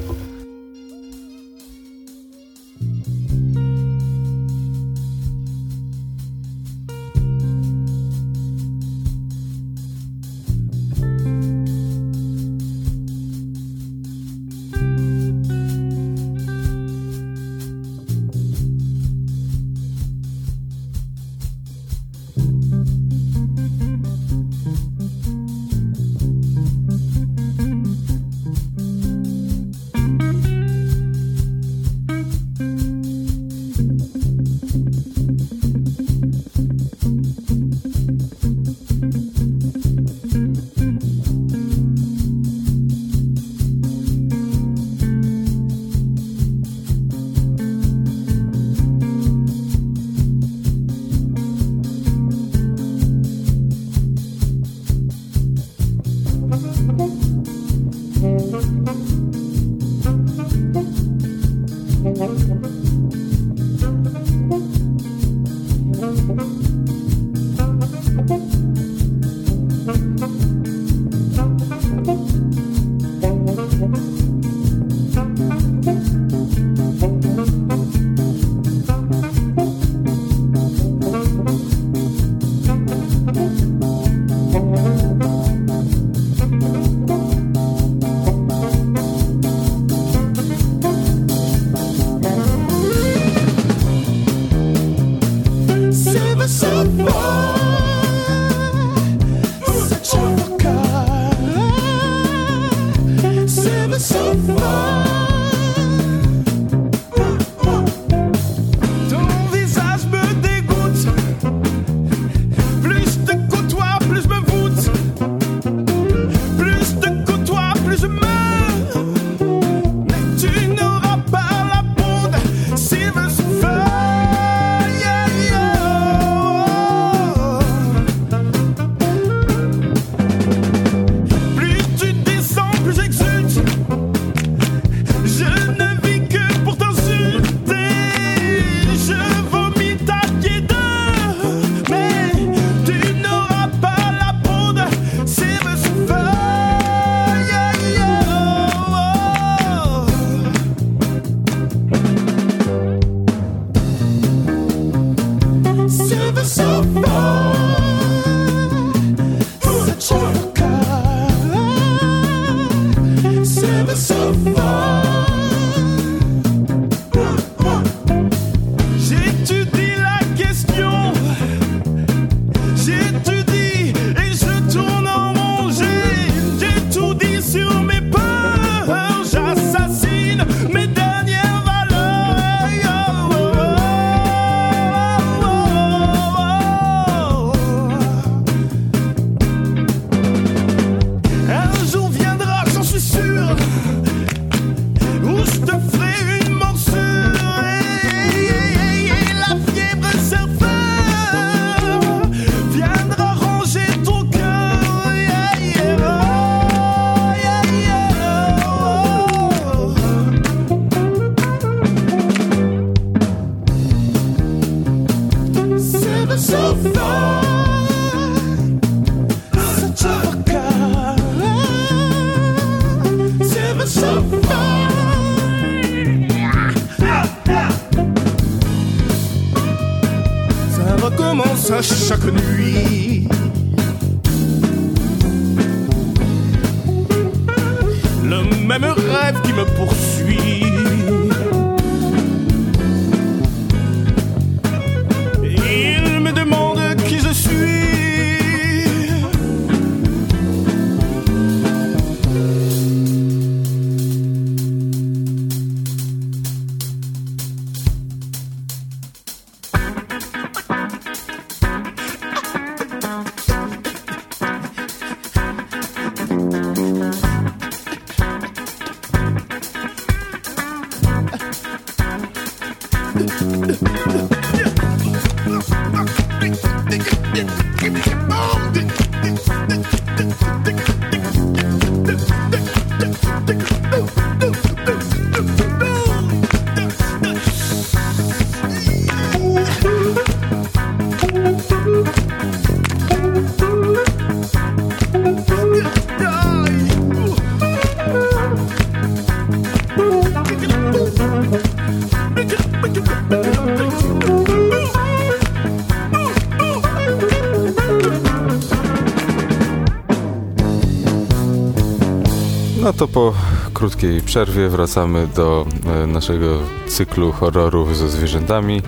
No to po krótkiej przerwie wracamy do e, naszego cyklu horrorów ze zwierzętami.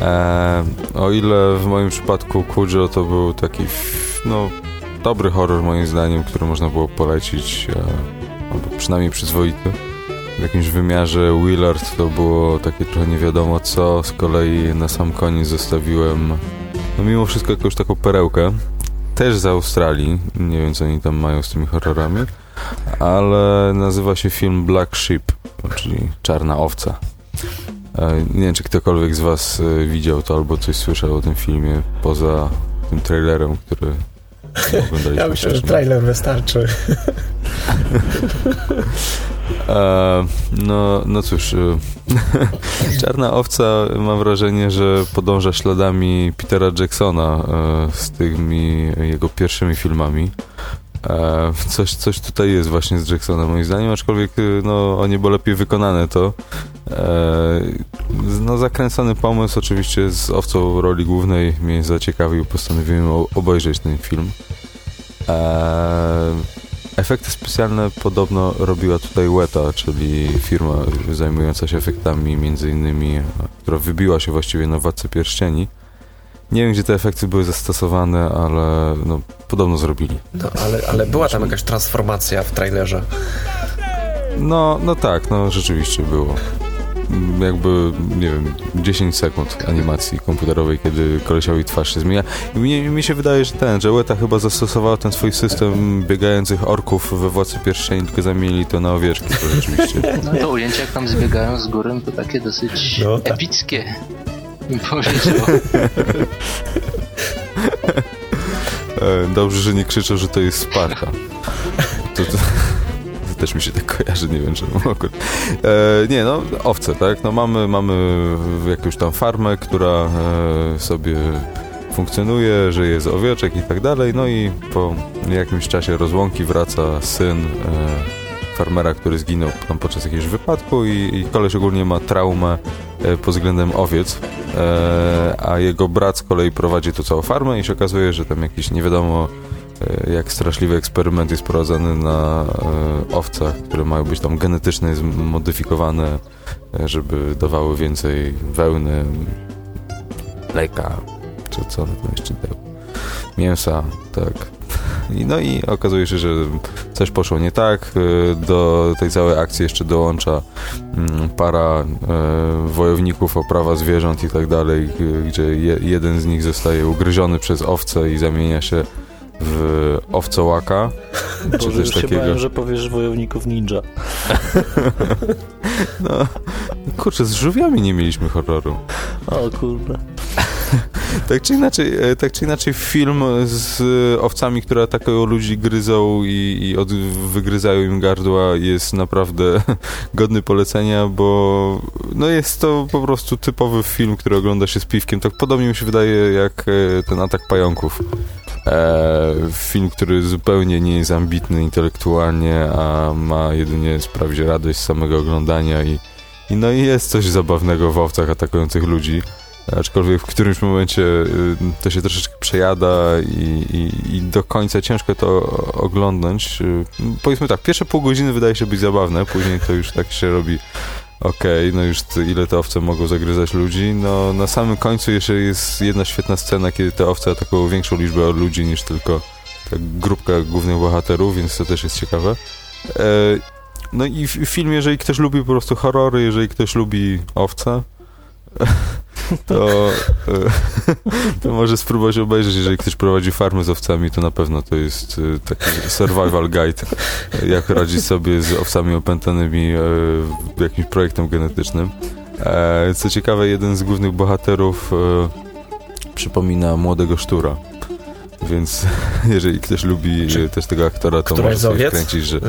E, o ile w moim przypadku Cujo to był taki no, dobry horror moim zdaniem, który można było polecić, e, albo przynajmniej przyzwoity. W jakimś wymiarze Willard to było takie trochę nie wiadomo co, z kolei na sam koniec zostawiłem no mimo wszystko jakąś taką perełkę. Też z Australii, nie wiem co oni tam mają z tymi horrorami ale nazywa się film Black Sheep, czyli Czarna Owca. E, Nie wiem, czy ktokolwiek z Was e, widział to albo coś słyszał o tym filmie poza tym trailerem, który oglądaliśmy Ja myślę, że trailer wystarczy. E, no, no cóż, Czarna Owca mam wrażenie, że podąża śladami Petera Jacksona z tymi jego pierwszymi filmami. E, coś, coś tutaj jest właśnie z Jacksona moim zdaniem, aczkolwiek e, no, o niebo lepiej wykonane to. E, no zakręcony pomysł oczywiście z Owcą roli głównej mnie zaciekawił, postanowiłem obejrzeć ten film. E, Efekty specjalne podobno robiła tutaj Weta, czyli firma zajmująca się efektami między innymi, która wybiła się właściwie na Władcy Pierścieni. Nie wiem, gdzie te efekty były zastosowane, ale no, podobno zrobili. No, ale, ale była tam jakaś transformacja w trailerze. No, no tak, no rzeczywiście było. Jakby, nie wiem, 10 sekund animacji komputerowej, kiedy kolesiowi twarz się zmienia. I mi, mi się wydaje, że ten, że Weta chyba zastosował ten swój system biegających orków we Władcy Pierścieni, tylko zamienili to na owieczki, to rzeczywiście. No to ujęcia jak tam zbiegają z góry, to takie dosyć No tak. epickie. E, Dobrze, że nie krzyczą, że to jest Sparta. To, to, to też mi się tak kojarzy, nie wiem czemu. E, nie, no, owce, tak? No mamy, mamy jakąś tam farmę, która e, sobie funkcjonuje, żyje z owieczek i tak dalej, no i po jakimś czasie rozłąki wraca syn e, farmera, który zginął tam podczas jakiegoś wypadku i, i koleś ogólnie ma traumę e, pod względem owiec, e, a jego brat z kolei prowadzi tu całą farmę i się okazuje, że tam jakiś nie wiadomo e, jak straszliwy eksperyment jest prowadzony na owcach, które mają być tam genetycznie zmodyfikowane, żeby dawały więcej wełny, mleka, czy co tam jeszcze dają, mięsa, tak. No i okazuje się, że coś poszło nie tak. E, Do tej całej akcji jeszcze dołącza mm, para e, wojowników o prawa zwierząt i tak dalej, g- gdzie je, jeden z nich zostaje ugryziony przez owcę i zamienia się w owcołaka. czy Boże, coś takiego. bałem, że powiesz wojowników ninja. No, kurczę, z żółwiami nie mieliśmy horroru. O kurde. Tak czy inaczej, e, tak czy inaczej film z owcami, które atakują ludzi, gryzą i, i od, wygryzają im gardła jest naprawdę godny polecenia, bo no jest to po prostu typowy film, który ogląda się z piwkiem. Tak podobnie mi się wydaje jak e, ten Atak Pająków. E, film, który zupełnie nie jest ambitny intelektualnie, a ma jedynie sprawić radość z samego oglądania i, i no i jest coś zabawnego w owcach atakujących ludzi. Aczkolwiek w którymś momencie y, to się troszeczkę przejada i, i, i do końca ciężko to oglądnąć. Y, Powiedzmy tak, pierwsze pół godziny wydaje się być zabawne, później to już tak się robi okej, no już ile te owce mogą zagryzać ludzi. No na samym końcu jeszcze jest jedna świetna scena, kiedy te owce atakują większą liczbę ludzi niż tylko ta grupka głównych bohaterów, więc to też jest ciekawe. E, no i film, jeżeli ktoś lubi po prostu horrory, jeżeli ktoś lubi owce, to, e, to może spróbować obejrzeć, jeżeli ktoś prowadzi farmę z owcami, to na pewno to jest e, taki survival guide, jak radzić sobie z owcami opętanymi e, jakimś projektem genetycznym. Co ciekawe, jeden z głównych bohaterów przypomina młodego sztura. Więc jeżeli ktoś lubi Czy- też tego aktora, to może sobie owiec? wkręcić, że... Y?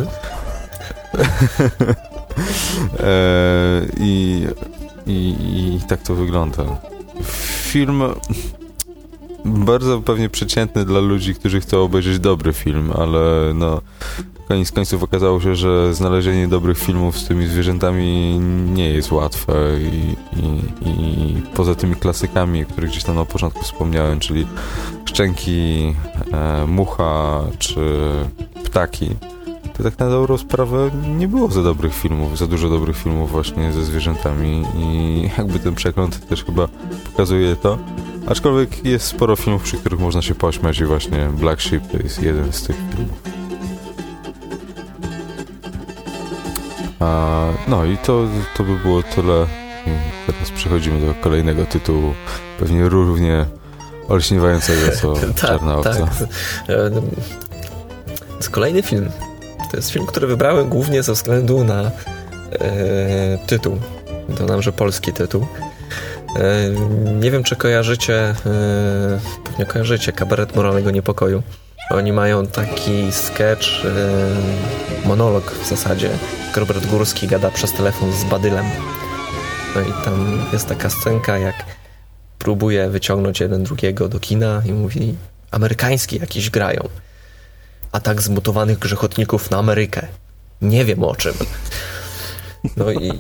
e, i, i, I tak to wygląda. Film bardzo pewnie przeciętny dla ludzi, którzy chcą obejrzeć dobry film, ale no koniec końców okazało się, że znalezienie dobrych filmów z tymi zwierzętami nie jest łatwe i, i, i poza tymi klasykami, o których gdzieś tam na początku wspomniałem, czyli Szczęki, e, Mucha czy Ptaki, to tak na dobrą sprawę nie było za dobrych filmów, za dużo dobrych filmów właśnie ze zwierzętami i jakby ten przegląd też chyba pokazuje to. Aczkolwiek jest sporo filmów, przy których można się pośmiać i właśnie Black Sheep to jest jeden z tych filmów. A, no i to, to by było tyle. I Teraz przechodzimy do kolejnego tytułu, pewnie równie olśniewającego co Czarna Owca. Tak. E, To kolejny film. To jest film, który wybrałem głównie ze względu na e, tytuł. Dodam, że polski tytuł. E, nie wiem, czy kojarzycie, e, pewnie kojarzycie, Kabaret Moralnego Niepokoju. Oni mają taki sketch, e, monolog w zasadzie. Robert Górski gada przez telefon z Badylem. No i tam jest taka scenka, jak próbuje wyciągnąć jeden drugiego do kina i mówi amerykański jakiś grają. Atak zmutowanych grzechotników na Amerykę. Nie wiem o czym. No i,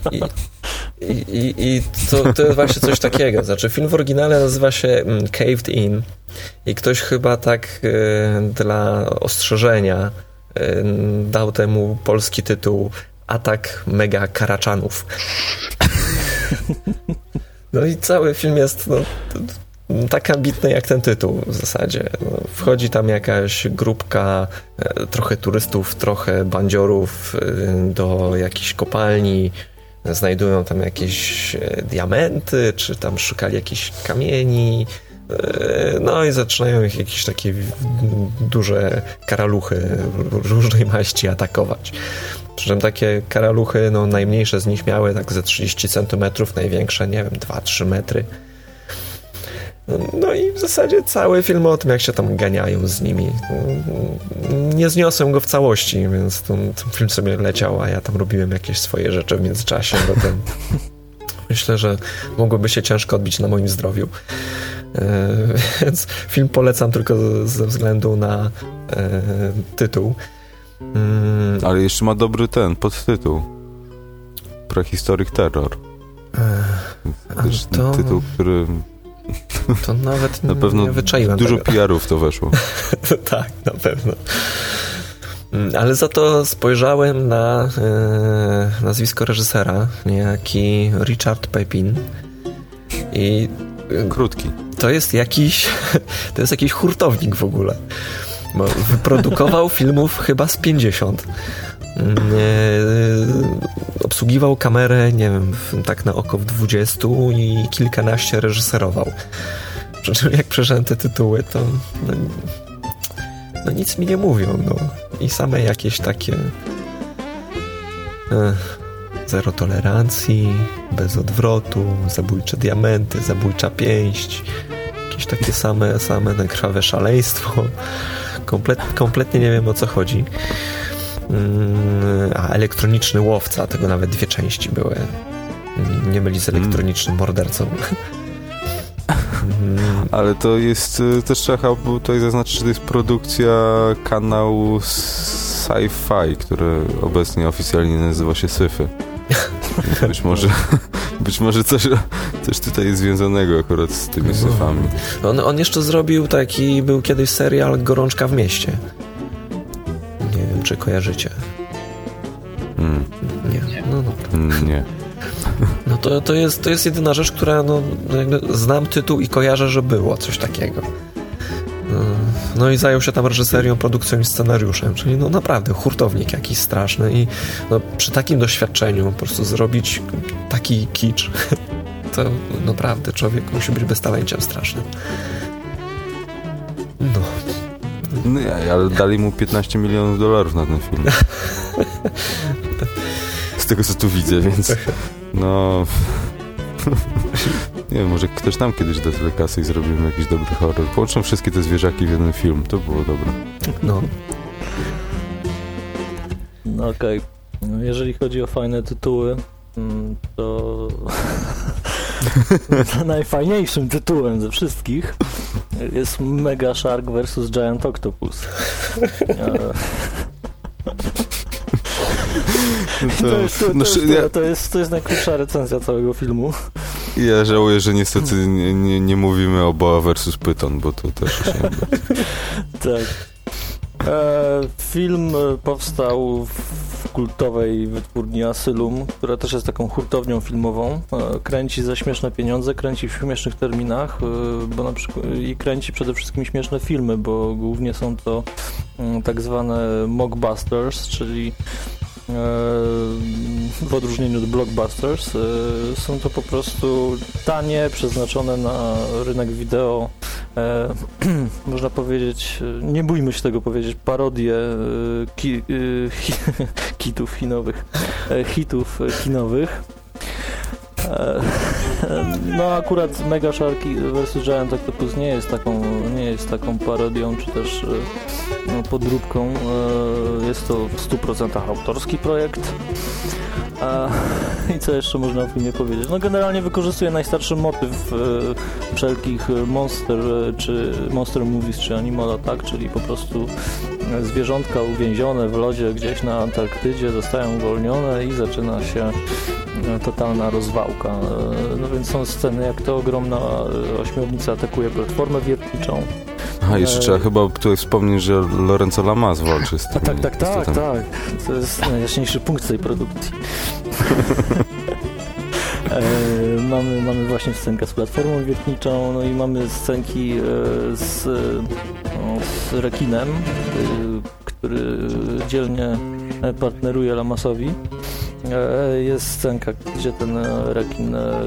i, i, i, to, to jest właśnie coś takiego. Znaczy, film w oryginale nazywa się mm, Caved In i ktoś chyba tak e, dla ostrzeżenia e, dał temu polski tytuł Atak Mega Karaczanów. No i cały film jest no, tak ambitny jak ten tytuł w zasadzie. No, wchodzi tam jakaś grupka e, trochę turystów, trochę bandziorów e, do jakiejś kopalni, znajdują tam jakieś e, diamenty, czy tam szukali jakichś kamieni. No i zaczynają ich jakieś takie duże karaluchy różnej maści atakować. Przy czym takie karaluchy, no najmniejsze z nich miały tak ze 30 cm, największe, nie wiem, 2-3 metry. No i w zasadzie cały film o tym, jak się tam ganiają z nimi. Nie zniosłem go w całości, więc ten, ten film sobie leciał, a ja tam robiłem jakieś swoje rzeczy w międzyczasie. Bo ten, myślę, że mogłoby się ciężko odbić na moim zdrowiu. E, więc film polecam tylko ze względu na e, tytuł. Mm, Ale jeszcze ma dobry ten podtytuł. Prehistoric Terror. Też to- tytuł, który to nawet na pewno nie wyczaiłem dużo tego. PR-ów to weszło. tak, na pewno. Mm, Ale za to spojrzałem na e, nazwisko reżysera, niejaki Richard Pepin. I e, Krótki. to jest jakiś, to jest jakiś hurtownik w ogóle. Bo wyprodukował filmów chyba z 50. E, obsługiwał kamerę, nie wiem, tak na oko w 20 i kilkanaście reżyserował. Przy czym jak przeczytałem te tytuły, to no, no nic mi nie mówią, no. I same jakieś takie Ech, zero tolerancji, bez odwrotu, zabójcze diamenty, zabójcza pięść, jakieś takie same, same krwawe szaleństwo. Komplet, kompletnie nie wiem o co chodzi. Mm, A elektroniczny łowca, tego nawet dwie części były. Nie byli z elektronicznym mordercą. Ale to jest y, też trzeba tutaj zaznaczyć, że to jest produkcja kanału Sci-Fi, który obecnie oficjalnie nazywa się Syfy. Być może, Być może coś, coś tutaj jest związanego akurat z tymi syfami. On, on jeszcze zrobił taki, był kiedyś serial Gorączka w mieście. Wiem, czy kojarzycie. Mm, Nie, no dobra. nie. No to, to, jest, to jest jedyna rzecz, która no, jakby znam tytuł i kojarzę, że było coś takiego. No, No i zajął się tam reżyserią, produkcją i scenariuszem, czyli no naprawdę hurtownik jakiś straszny i no, przy takim doświadczeniu po prostu zrobić taki kicz, to naprawdę człowiek musi być beztalenciem strasznym. No, No nie, ale dali mu 15 milionów dolarów na ten film. Z tego co tu widzę, więc no... Nie wiem, może ktoś tam kiedyś da tyle kasy i zrobimy jakiś dobry horror. Połączą wszystkie te zwierzaki w jeden film, to było dobre. no. No okej. No, Jeżeli chodzi o fajne tytuły, mm, to najfajniejszym tytułem ze wszystkich jest Mega Shark vs. Giant Octopus. E, To, To jest, to, no, jest, ja, to, jest, to jest najkrótsza recenzja całego filmu. ja żałuję, że niestety nie, nie, nie mówimy o Boa versus Python, bo to też chciałem Tak. E, film powstał w kultowej wytwórni Asylum, która też jest taką hurtownią filmową. E, kręci za śmieszne pieniądze, kręci w śmiesznych terminach, e, bo na przykład i kręci przede wszystkim śmieszne filmy, bo głównie są to mm, tak zwane mockbusters, czyli w odróżnieniu od blockbusters, e, są to po prostu tanie, przeznaczone na rynek wideo e, można powiedzieć, e, nie bójmy się tego powiedzieć, parodie e, ki, e, hi, kitów kinowych, e, hitów e, kinowych. E, No akurat Mega Shark vs. Giant Octopus nie jest taką, nie jest taką parodią, czy też e, no, podróbką. E, Jest to w 100% autorski projekt. I co jeszcze można o filmie powiedzieć? No generalnie wykorzystuje najstarszy motyw wszelkich monster, czy monster movies, czy animal attack, czyli po prostu zwierzątka uwięzione w lodzie gdzieś na Antarktydzie zostają uwolnione i zaczyna się totalna rozwałka. E, No więc są sceny, jak to ogromna e, ośmiornica atakuje platformę wiertniczą. Aha, jeszcze E, trzeba chyba tutaj wspomnieć, że Lorenzo Lamas walczy z A tym. tak, tak, tak, tak. To jest najjaśniejszy punkt tej produkcji. E, mamy, mamy właśnie scenkę z platformą wiertniczą, no i mamy scenki e, z, no, z rekinem, e, który dzielnie partneruje Lamasowi. E, jest scenka, gdzie ten e, rekin e,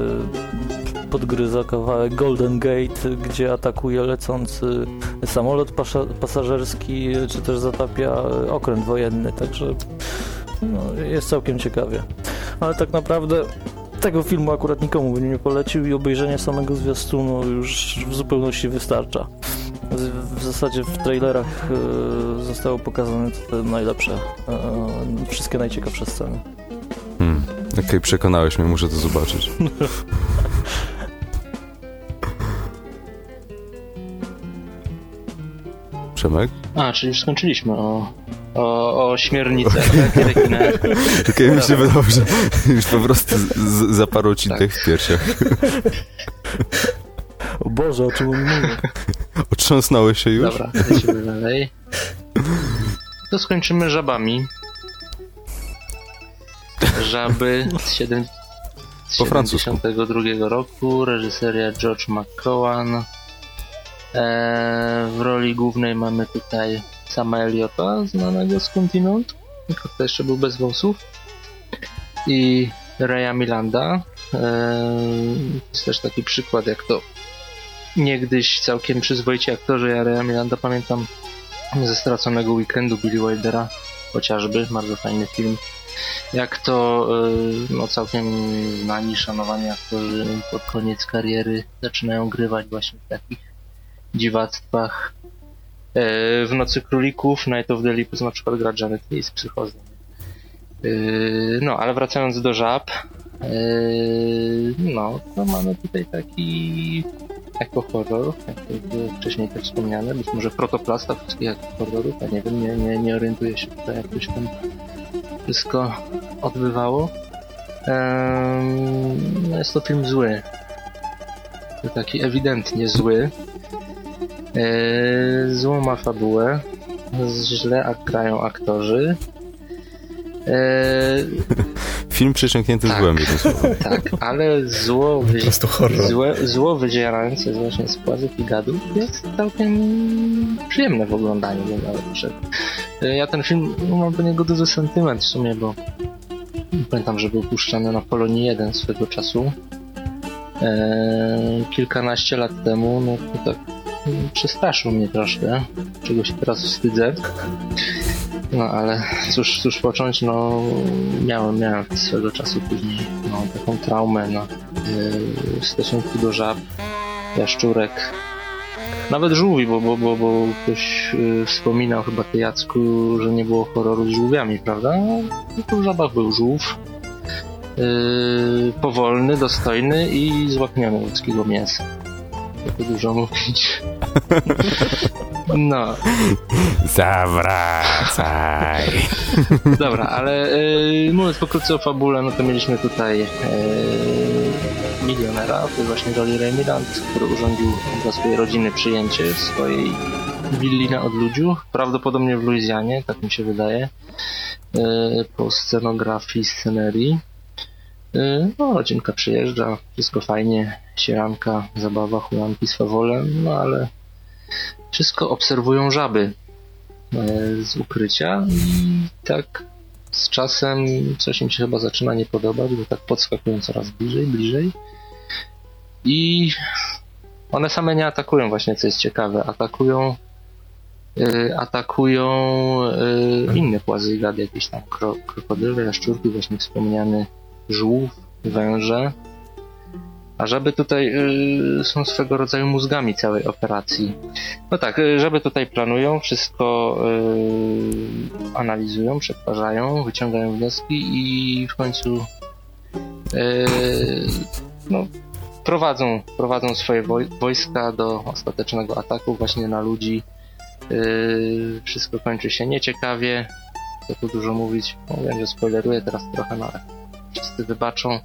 podgryza kawałek Golden Gate, gdzie atakuje lecący samolot pasażerski, czy też zatapia okręt wojenny, także no, jest całkiem ciekawie. Ale tak naprawdę tego filmu akurat nikomu bym nie polecił i obejrzenie samego zwiastunu już w zupełności wystarcza. W, zasadzie w trailerach zostało pokazane te najlepsze, wszystkie najciekawsze sceny. Hmm. Okej, przekonałeś mnie, muszę to zobaczyć. Przemek? A, czyli już skończyliśmy o, o, o śmiernicach, tak? Rekinach. Okej, mi się wydawało, że już po prostu z- z- zaparło ci Tak. dech w piersiach. O Boże, o czym on mówi? Otrząsnąłeś się już? Dobra, lecimy dalej. To skończymy żabami. Żaby z, 7, z Po francusku. 72 roku, reżyseria George McCowan. Eee, w roli głównej mamy tutaj sama Eliota, znanego skądinąd, tylko to jeszcze był bez włosów. I Raya Milanda. Eee, jest też taki przykład, jak to niegdyś całkiem przyzwoici aktorzy. Ja Raya Milanda pamiętam ze straconego weekendu Billy Wildera, chociażby, bardzo fajny film. Jak to y, no, całkiem znani, szanowani aktorzy pod koniec kariery zaczynają grywać właśnie w takich dziwactwach. E, W Nocy Królików, Night of the Lepus na przykład gra Janet Leigh z Psychozy. Y, No, ale wracając do żab, y, no, to mamy tutaj taki jako horror, jak to wcześniej też wspomniane, być może protoplasta wszystkich jako horrorów, ja nie wiem, nie, nie, nie orientuję się tutaj, jak to się tam wszystko odbywało. No jest to film zły. Taki ewidentnie zły. E, złą ma fabułę. Źle grają aktorzy. E, Film przesiąknięty Tak. złem, jednym słowem. tak, ale zło, Po prostu horror. złe, zło wydzierające właśnie z płazów i gadów jest całkiem przyjemne w oglądaniu, bym nawet wszedł. E, Ja ten film no, mam do niego duży sentyment w sumie, bo pamiętam, że był puszczany na Polonii 1 swego czasu. E, kilkanaście lat temu, no to tak mm, przestraszył mnie troszkę, czego się teraz wstydzę. No ale cóż, cóż począć, no miałem, miałem swego czasu później no, taką traumę no, yy, w stosunku do żab, jaszczurek, nawet żółwi, bo, bo, bo, bo ktoś yy, wspominał chyba ty Jacku, że nie było horroru z żółwiami, prawda? No to w żabach był żółw, yy, powolny, dostojny i złakniony ludzkiego mięsa. To dużo mówić. No, Zawracaj. Dobra, ale yy, mówiąc pokrótce o fabule, no to mieliśmy tutaj yy, milionera, właśnie Rolly Remirant, który urządził dla swojej rodziny przyjęcie swojej willi na odludziu, prawdopodobnie w Luizjanie, tak mi się wydaje, yy, po scenografii, scenerii. Yy, no, rodzinka przyjeżdża, wszystko fajnie, sieranka, zabawa, hulanki z fawolem, no ale wszystko obserwują żaby e, z ukrycia i tak z czasem coś im się chyba zaczyna nie podobać, bo tak podskakują coraz bliżej, bliżej i one same nie atakują właśnie, co jest ciekawe, atakują e, atakują e, inne płazy i gady, jakieś tam kro, krokodyle, jaszczurki, właśnie wspomniany żółw, węże. A żaby tutaj y, są swego rodzaju mózgami całej operacji. No tak, y, żaby tutaj planują, wszystko y, analizują, przetwarzają, wyciągają wnioski i w końcu y, no, prowadzą, prowadzą swoje woj wojska do ostatecznego ataku właśnie na ludzi. Y, wszystko kończy się nieciekawie, co tu dużo mówić. Wiem, że spoileruję teraz trochę, no ale wszyscy wybaczą.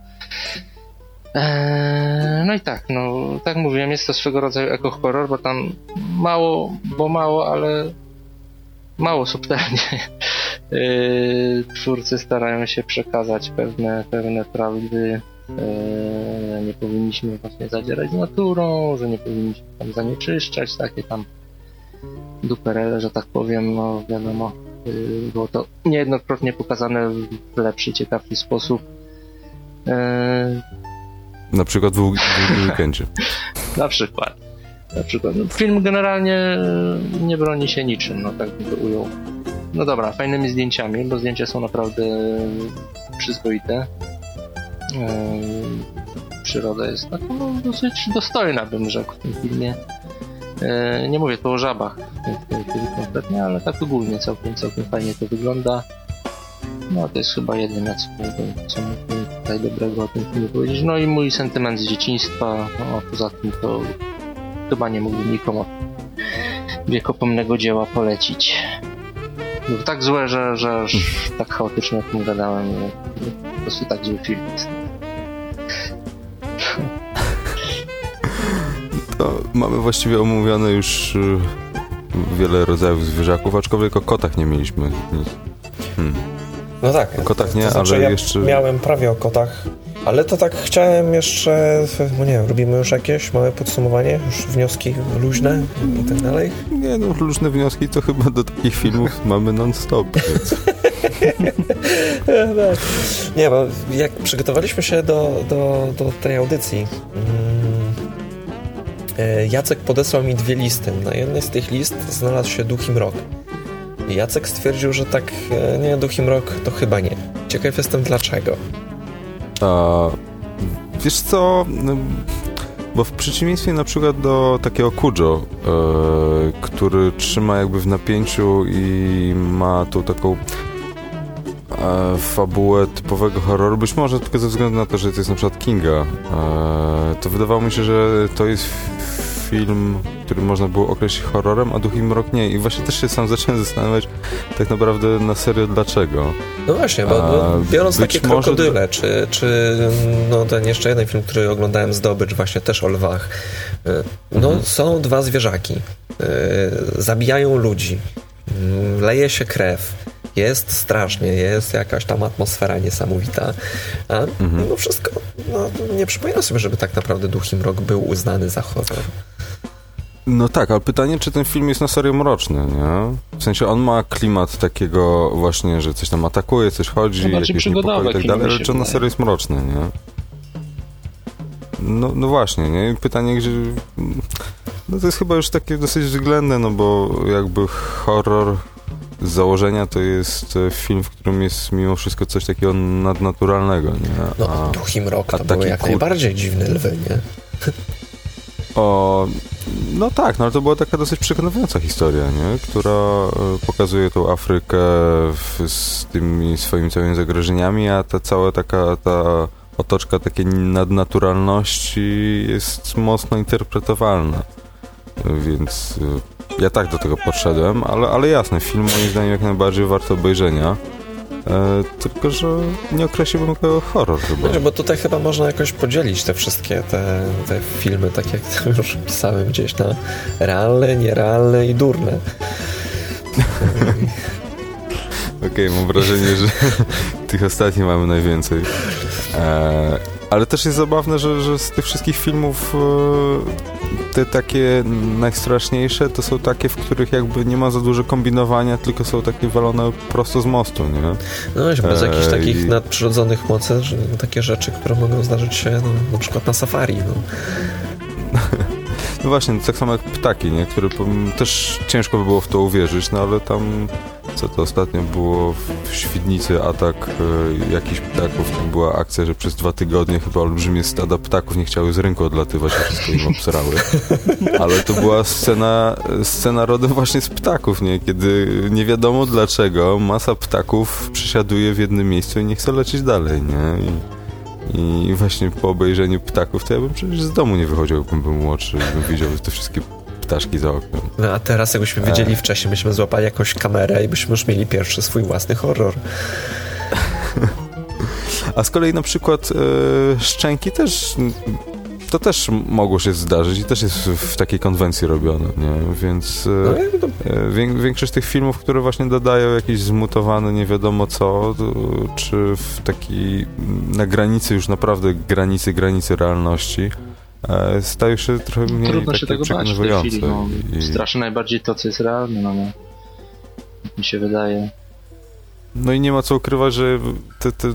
Eee, no i tak, no tak mówiłem, jest to swego rodzaju eko-horror, bo tam mało, bo mało, ale mało subtelnie eee, twórcy starają się przekazać pewne, pewne prawdy. Eee, nie powinniśmy właśnie zadzierać z naturą, że nie powinniśmy tam zanieczyszczać, takie tam duperele, że tak powiem, no wiadomo, eee, było to niejednokrotnie pokazane w lepszy, ciekawszy sposób. Eee, Na przykład w weekendzie. na przykład. Na przykład. No, film generalnie e, nie broni się niczym, no tak bym to ujął. No dobra, fajnymi zdjęciami, bo zdjęcia są naprawdę przyzwoite. Ehm, Przyroda jest taka no, dosyć dostojna, bym rzekł w tym filmie. E, Nie mówię tu o żabach konkretnie, ale tak ogólnie całkiem, całkiem fajnie to wygląda. No to jest chyba jedyne, co, co mógłbym tutaj dobrego o tym filmie powiedzieć. No i mój sentyment z dzieciństwa, no, a poza tym to chyba nie mógłbym nikomu wiekopomnego dzieła polecić. Było tak złe, że, że tak chaotycznie o tym gadałem. że Po prostu tak zły film jest. To mamy właściwie omówione już y, wiele rodzajów zwierzaków, aczkolwiek o kotach nie mieliśmy nic. Hmm. No tak. O kotach nie, to znaczy, ale ja jeszcze... miałem prawie o kotach, ale to tak chciałem jeszcze, no nie wiem, robimy już jakieś małe podsumowanie, już wnioski luźne i tak dalej. Nie no, różne wnioski to chyba do takich filmów mamy non-stop. Więc... Nie, bo jak przygotowaliśmy się do, do, do tej audycji, mm, Jacek podesłał mi dwie listy. Na jednej z tych list znalazł się Duch i Mrok. I Jacek stwierdził, że tak, e, nie, Duch i Mrok to chyba nie. Ciekaw jestem dlaczego. A, wiesz co, no, bo w przeciwieństwie na przykład do takiego Kujo, e, który trzyma jakby w napięciu i ma tą taką e, fabułę typowego horroru, być może tylko ze względu na to, że to jest na przykład Kinga, e, to wydawało mi się, że to jest film, który można było określić horrorem, a Duch i Mrok nie. I właśnie też się sam zacząłem zastanawiać tak naprawdę na serio dlaczego. No właśnie, bo, bo biorąc takie może- krokodyle, czy, czy no, ten jeszcze jeden film, który oglądałem, Zdobycz, właśnie też o lwach. Y, No, Mhm. są dwa zwierzaki. Y, Zabijają ludzi. Mm, Leje się krew. Jest strasznie, jest jakaś tam atmosfera niesamowita. A Mhm. mimo wszystko no, nie przypominam sobie, żeby tak naprawdę Duch i Mrok był uznany za horror. No tak, ale pytanie, czy ten film jest na serio mroczny, nie? W sensie on ma klimat takiego właśnie, że coś tam atakuje, coś chodzi, No jakieś niepokoje i tak dalej, ale czy on na serio jest mroczny, nie? No, no właśnie, nie? I Pytanie, gdzie... No to jest chyba już takie dosyć względne, no bo jakby horror z założenia to jest e, film, w którym jest mimo wszystko coś takiego nadnaturalnego, nie? No, A- Duch i Mrok a to były jak kult- najbardziej dziwne lwy, nie? O, no tak, no ale to była taka dosyć przekonująca historia, nie? która e, pokazuje tą Afrykę w, z tymi swoimi całymi zagrożeniami, a ta cała taka ta otoczka takiej nadnaturalności jest mocno interpretowalna. Więc e, ja tak do tego podszedłem, ale, ale jasne, film moim zdaniem jak najbardziej warto obejrzenia. E, tylko, że nie określiłbym go horror chyba. Znaczy, bo tutaj chyba można jakoś podzielić te wszystkie te, te filmy, tak jak to już pisałem gdzieś na realne, nierealne i durne. Okej, mam wrażenie, że tych ostatnich mamy najwięcej. E, ale też jest zabawne, że, że z tych wszystkich filmów e, te takie najstraszniejsze to są takie, w których jakby nie ma za dużo kombinowania, tylko są takie walone prosto z mostu, nie? No właśnie, bez Ej. jakichś takich nadprzyrodzonych mocy, takie rzeczy, które mogą zdarzyć się no, na przykład na safari. No. No właśnie, tak samo jak ptaki, nie? Które też ciężko by było w to uwierzyć, no ale tam co to ostatnio było w- Świdnicy atak e, jakichś ptaków, tam była akcja, że przez dwa tygodnie chyba olbrzymie stada ptaków nie chciały z rynku odlatywać, wszystko im obsrały. Ale to była scena, scena rodem właśnie z ptaków, nie? Kiedy nie wiadomo dlaczego masa ptaków przysiaduje w jednym miejscu i nie chce lecieć dalej, nie? I i właśnie po obejrzeniu ptaków, to ja bym przecież z domu nie wychodził, jakbym był młodszy, bym widział te wszystkie ptaszki za oknem. no a teraz jakbyśmy wiedzieli wcześniej, byśmy złapali jakąś kamerę i byśmy już mieli pierwszy swój własny horror. A z kolei na przykład e, szczęki też, to też mogło się zdarzyć i też jest w, takiej konwencji robione, nie? Więc e, e, wię, większość tych filmów, które właśnie dodają jakieś zmutowane nie wiadomo co, czy w takiej, na granicy już naprawdę granicy, granicy realności, e, stają się trochę mniej Trudno takie się tego bać w tej chwili. No, I- Straszy najbardziej to, co jest realne, no, no. Mi się wydaje. No i nie ma co ukrywać, że te, te,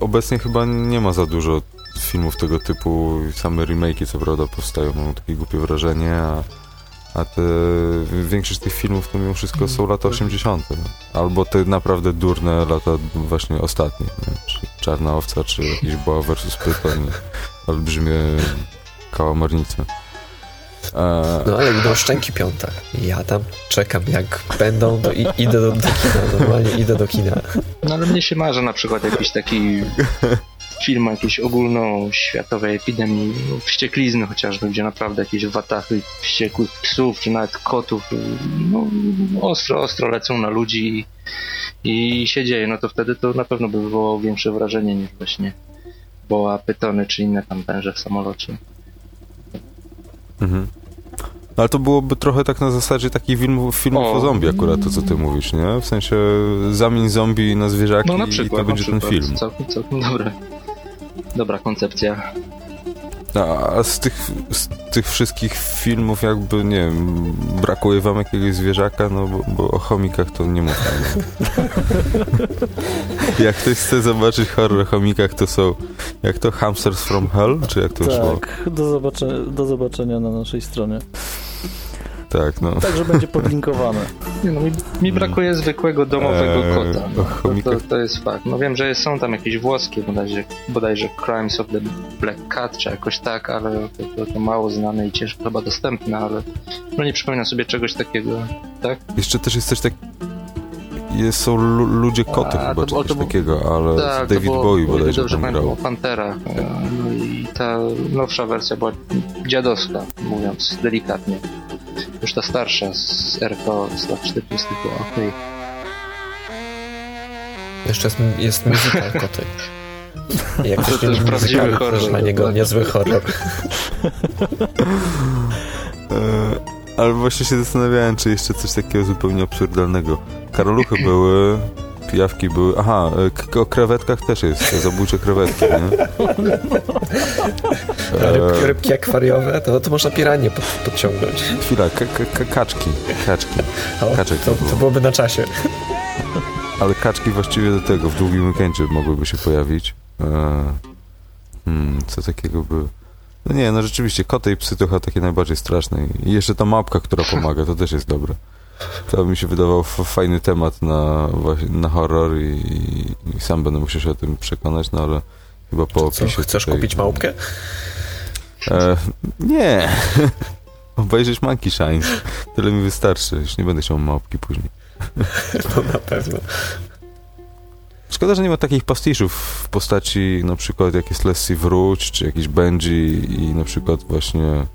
obecnie chyba nie ma za dużo filmów tego typu. Same remake'i co prawda powstają, mam takie głupie wrażenie, a, a te, większość tych filmów to mimo wszystko są lata 80. Albo te naprawdę durne lata właśnie ostatnie, Czarna Owca, czy jakiś Boa vs. Python, olbrzymie kałamarnice. E, no ale idą szczęki piąta. Ja tam czekam, jak będą, to i, idę do, do kina, normalnie idę do kina. No ale mnie się marzy na przykład jakiś taki film o jakiejś ogólnoświatowej epidemii wścieklizny chociażby, gdzie naprawdę jakieś watachy wściekłych psów, czy nawet kotów no, ostro, ostro lecą na ludzi i, i się dzieje, no to wtedy to na pewno by wywołało większe wrażenie niż właśnie boa, pytony czy inne tam węże w samolocie. Mhm. No, ale to byłoby trochę tak na zasadzie takich filmów, filmów o. O. zombie akurat, to co ty mówisz, nie? W sensie zamień zombie na zwierzaki No na i przykład, to będzie ten film. Całkiem, całkiem dobre. Dobra koncepcja. A, z tych, z tych wszystkich filmów jakby, nie wiem, brakuje wam jakiegoś zwierzaka, no bo, bo o chomikach to nie. No. jak ktoś chce zobaczyć horror o chomikach, to są, jak to, Hamsters from Hell? Czy jak to szło? Tak, do, do zobaczenia na naszej stronie. Tak, no. Także będzie podlinkowane. Nie, no, mi, mi brakuje zwykłego domowego Eee, kota. No, to, to, to jest fakt. No wiem, że są tam jakieś włoskie, bodajże, bodajże Crimes of the Black Cat, czy jakoś tak, ale to, to, to mało znane i ciężko chyba dostępne, ale no nie przypominam sobie czegoś takiego, tak? Jeszcze też jest coś tak... jest, są lu- ludzie koty A, chyba, to- czy coś to był- takiego, ale Tak, to David było, Bowie bodajże dobrze tam grał. o Pantera. E, No i ta nowsza wersja była dziadowska, mówiąc delikatnie. Już ta starsza z RKO z lat 40. była okej. Jeszcze jest, jest musical koty. Jak To też lubi prawdziwy to horror. dla niego niezły horror. Ale właśnie się zastanawiałem, czy jeszcze coś takiego zupełnie absurdalnego. Karoluchy były, pijawki były. Aha, e, o krewetkach też jest, zabójcze krewetki, nie? Rybki, rybki akwariowe, to, to można piranie pod, podciągnąć. chwila, ka- ka- ka- kaczki, kaczki. O, Kaczek to, było. to byłoby na czasie. Ale kaczki właściwie do tego, w długim weekendzie mogłyby się pojawić. E, hmm, co takiego by... No nie, no rzeczywiście, koty i psy to chyba takie najbardziej straszne. I jeszcze ta mapka, która pomaga, to też jest dobre. To mi się wydawał fajny temat na, na horror i, i sam będę musiał się o tym przekonać, no ale chyba po Co, opisie chcesz tutaj- kupić małpkę? E, nie. Obejrzeć Monkey Shine. Tyle mi wystarczy. Już nie będę chciał małpki później. No na pewno. Szkoda, że nie ma takich pastiszów w postaci na przykład jak jest Leslie Wróć, czy jakiś Benji i na przykład właśnie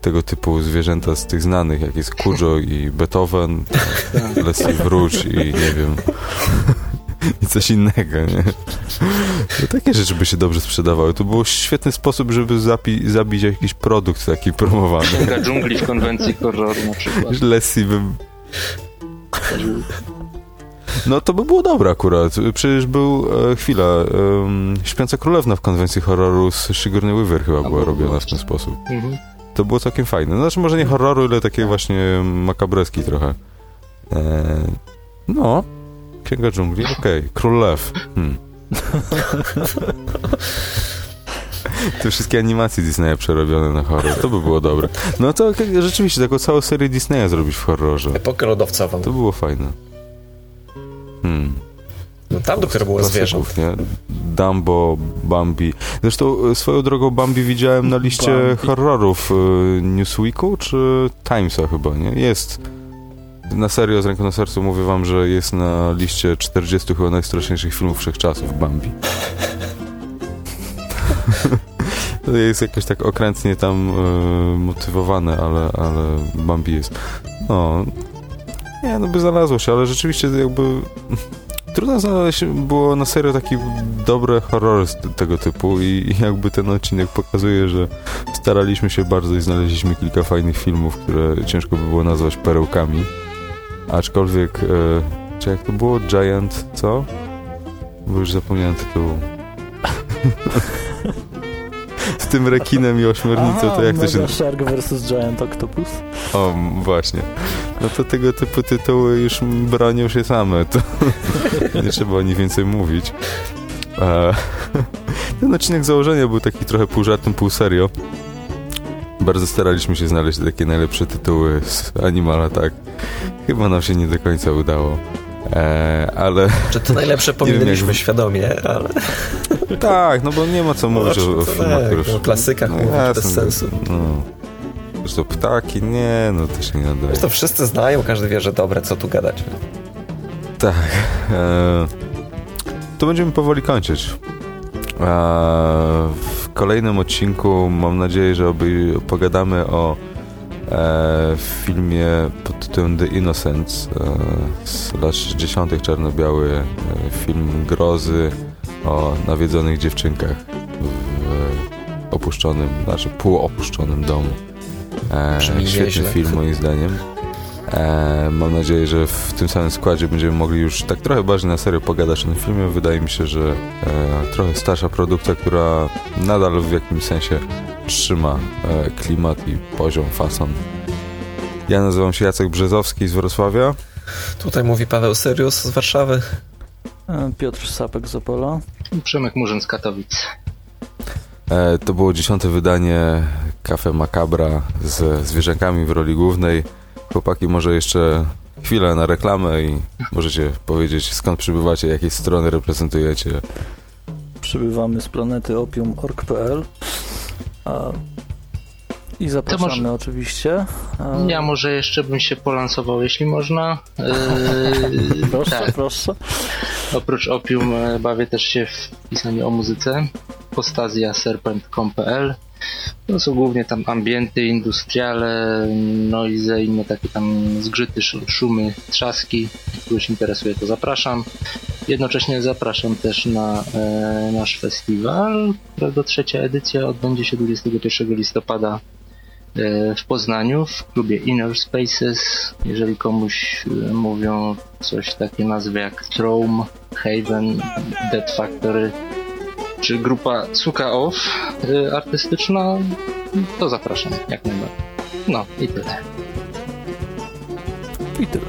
tego typu zwierzęta z tych znanych, jak jest Kujo i Beethoven, Leslie Wróć i nie wiem i coś innego, nie? No, takie rzeczy by się dobrze sprzedawały. To był świetny sposób, żeby zapi- zabić jakiś produkt taki promowany. Księga dżungli w konwencji horroru na przykład. Leslie by No to by było dobre akurat. Przecież był e, chwila. em, Śpiąca Królewna w konwencji horroru z Sigourney Weaver chyba była robiona w ten sposób. Mhm. To było całkiem fajne. No, Znaczy może nie horroru, ile takie właśnie makabreski trochę. E, no. Księga dżungli, okej. Król Lew. Hmm. Te wszystkie animacje Disneya przerobione na horror, to by było dobre. No to rzeczywiście, taką całą serię Disneya zrobić w horrorze. Epokę lodowcową. To było fajne. Hmm. No tam dopiero było zwierząt. Nie? Dumbo, Bambi. Zresztą e, swoją drogą Bambi widziałem na liście Bambi. horrorów e, Newsweeku czy Timesa chyba, nie? Jest. Na serio, z ręką na sercu mówię wam, że jest na liście 40 chyba najstraszniejszych filmów wszechczasów Bambi. To jest jakoś tak okrętnie tam e, motywowane, ale, ale Bambi jest. No, nie, no by znalazło się, ale rzeczywiście jakby trudno znaleźć było na serio takie dobre horrory tego typu i, jakby ten odcinek pokazuje, że staraliśmy się bardzo i znaleźliśmy kilka fajnych filmów, które ciężko by było nazwać perełkami. Aczkolwiek, e, czy jak to było? Giant, co? Bo już zapomniałem tytułu. Z tym rekinem i ośmiornicą, to jak to się... Shark vs. Giant Octopus. O, właśnie. No to tego typu tytuły już bronią się same, to nie trzeba o nich więcej mówić. E, ten odcinek założenia był taki trochę pół żartem, pół serio. Bardzo staraliśmy się znaleźć takie najlepsze tytuły z Animala, tak. Chyba nam się nie do końca udało. E, ale Czy to najlepsze pominęliśmy jak- świadomie, ale tak, no bo nie ma co mówić o, o filmach, tak, które... o klasykach mówić bez sensu. No. Zresztą ptaki, nie, no to się nie nadaje. to wszyscy znają, każdy wie, że dobre, co tu gadać. Tak. E, to będziemy powoli kończyć. E, w kolejnym odcinku mam nadzieję, że oby pogadamy o e, filmie pod tytułem The Innocents e, z lat 60. czarno-biały e, film grozy o nawiedzonych dziewczynkach w opuszczonym, znaczy półopuszczonym domu. E, świetny nieźle. film moim zdaniem. E, mam nadzieję, że w tym samym składzie będziemy mogli już tak trochę bardziej na serio pogadać o tym filmie. Wydaje mi się, że e, trochę starsza produkcja, która nadal w jakimś sensie trzyma e, klimat i poziom, fason. Ja nazywam się Jacek Brzezowski z Wrocławia. Tutaj mówi Paweł Syrius z Warszawy. E, Piotr Sapek z Opola. Przemek Murzyn z Katowic. To było dziesiąte wydanie Cafe Macabra z zwierzękami w roli głównej. Chłopaki, może jeszcze chwilę na reklamę i możecie powiedzieć skąd przybywacie, jakie strony reprezentujecie. Przybywamy z planety opium.org.pl I zapraszamy może- oczywiście. A- Ja może jeszcze bym się polansował, jeśli można. Yy, Proszę, tak. proszę. Oprócz Opium e, bawię też się w pisaniu o muzyce. Postazja.serpent.com.pl To są głównie tam ambienty, industriale, noise, inne takie tam zgrzyty, sz- szumy, trzaski. Kogoś interesuje, to zapraszam. Jednocześnie zapraszam też na e, nasz festiwal, którego trzecia edycja odbędzie się 21 listopada e, w Poznaniu w klubie Inner Spaces. Jeżeli komuś e, mówią coś takie nazwy jak Throne, Haven, Dead Factory czy grupa Suka Off e, artystyczna, to zapraszam jak najbardziej. No i tyle. I tyle.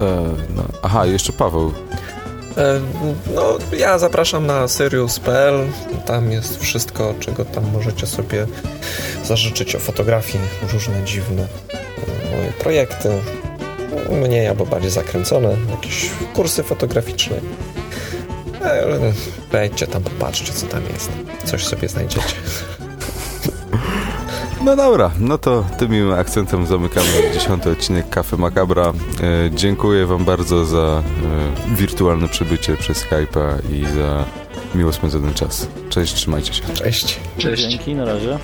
E, no. Aha, jeszcze Paweł. E, No, ja zapraszam na Sirius.pl. Tam jest wszystko, czego tam możecie sobie zażyczyć o fotografii. Różne dziwne e, moje projekty. Mniej albo bardziej zakręcone. Jakieś kursy fotograficzne. Wejdźcie tam, popatrzcie, co tam jest. Coś sobie znajdziecie. No dobra, no to tym akcentem zamykamy dziesiąty odcinek Kafe Macabra. E, dziękuję wam bardzo za e, wirtualne przybycie przez Skype'a i za miło spędzony czas. Cześć, trzymajcie się. Cześć. Cześć. Dzięki, na razie.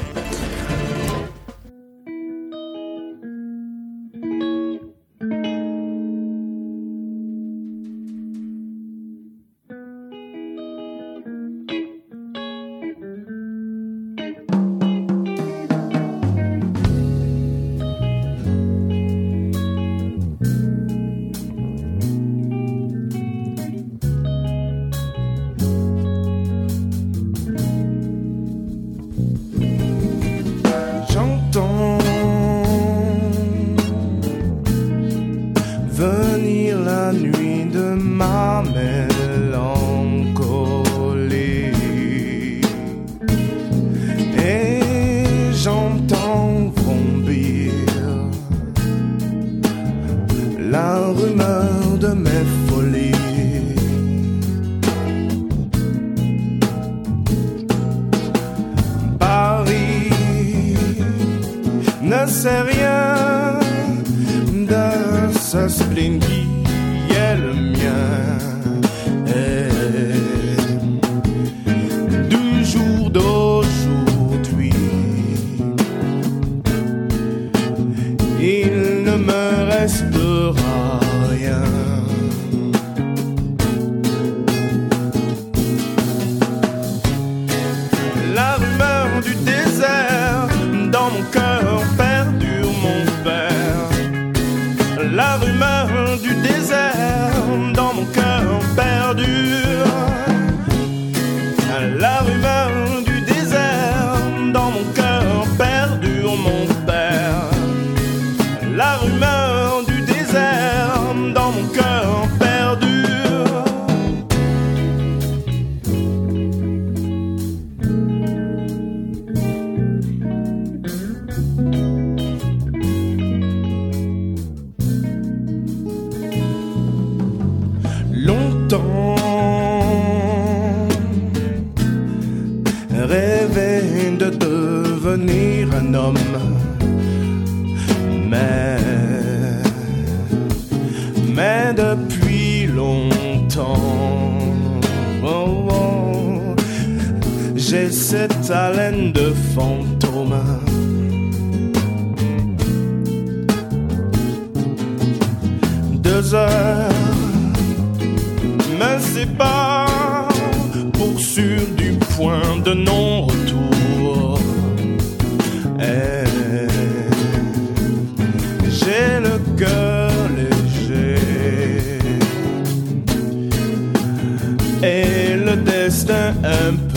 Homme, mais mais depuis longtemps, oh, oh, j'ai cette haleine de fantôme. Deux heures me séparent pour sûr du point de non-retour. Et J'ai le cœur léger. Et le destin un peu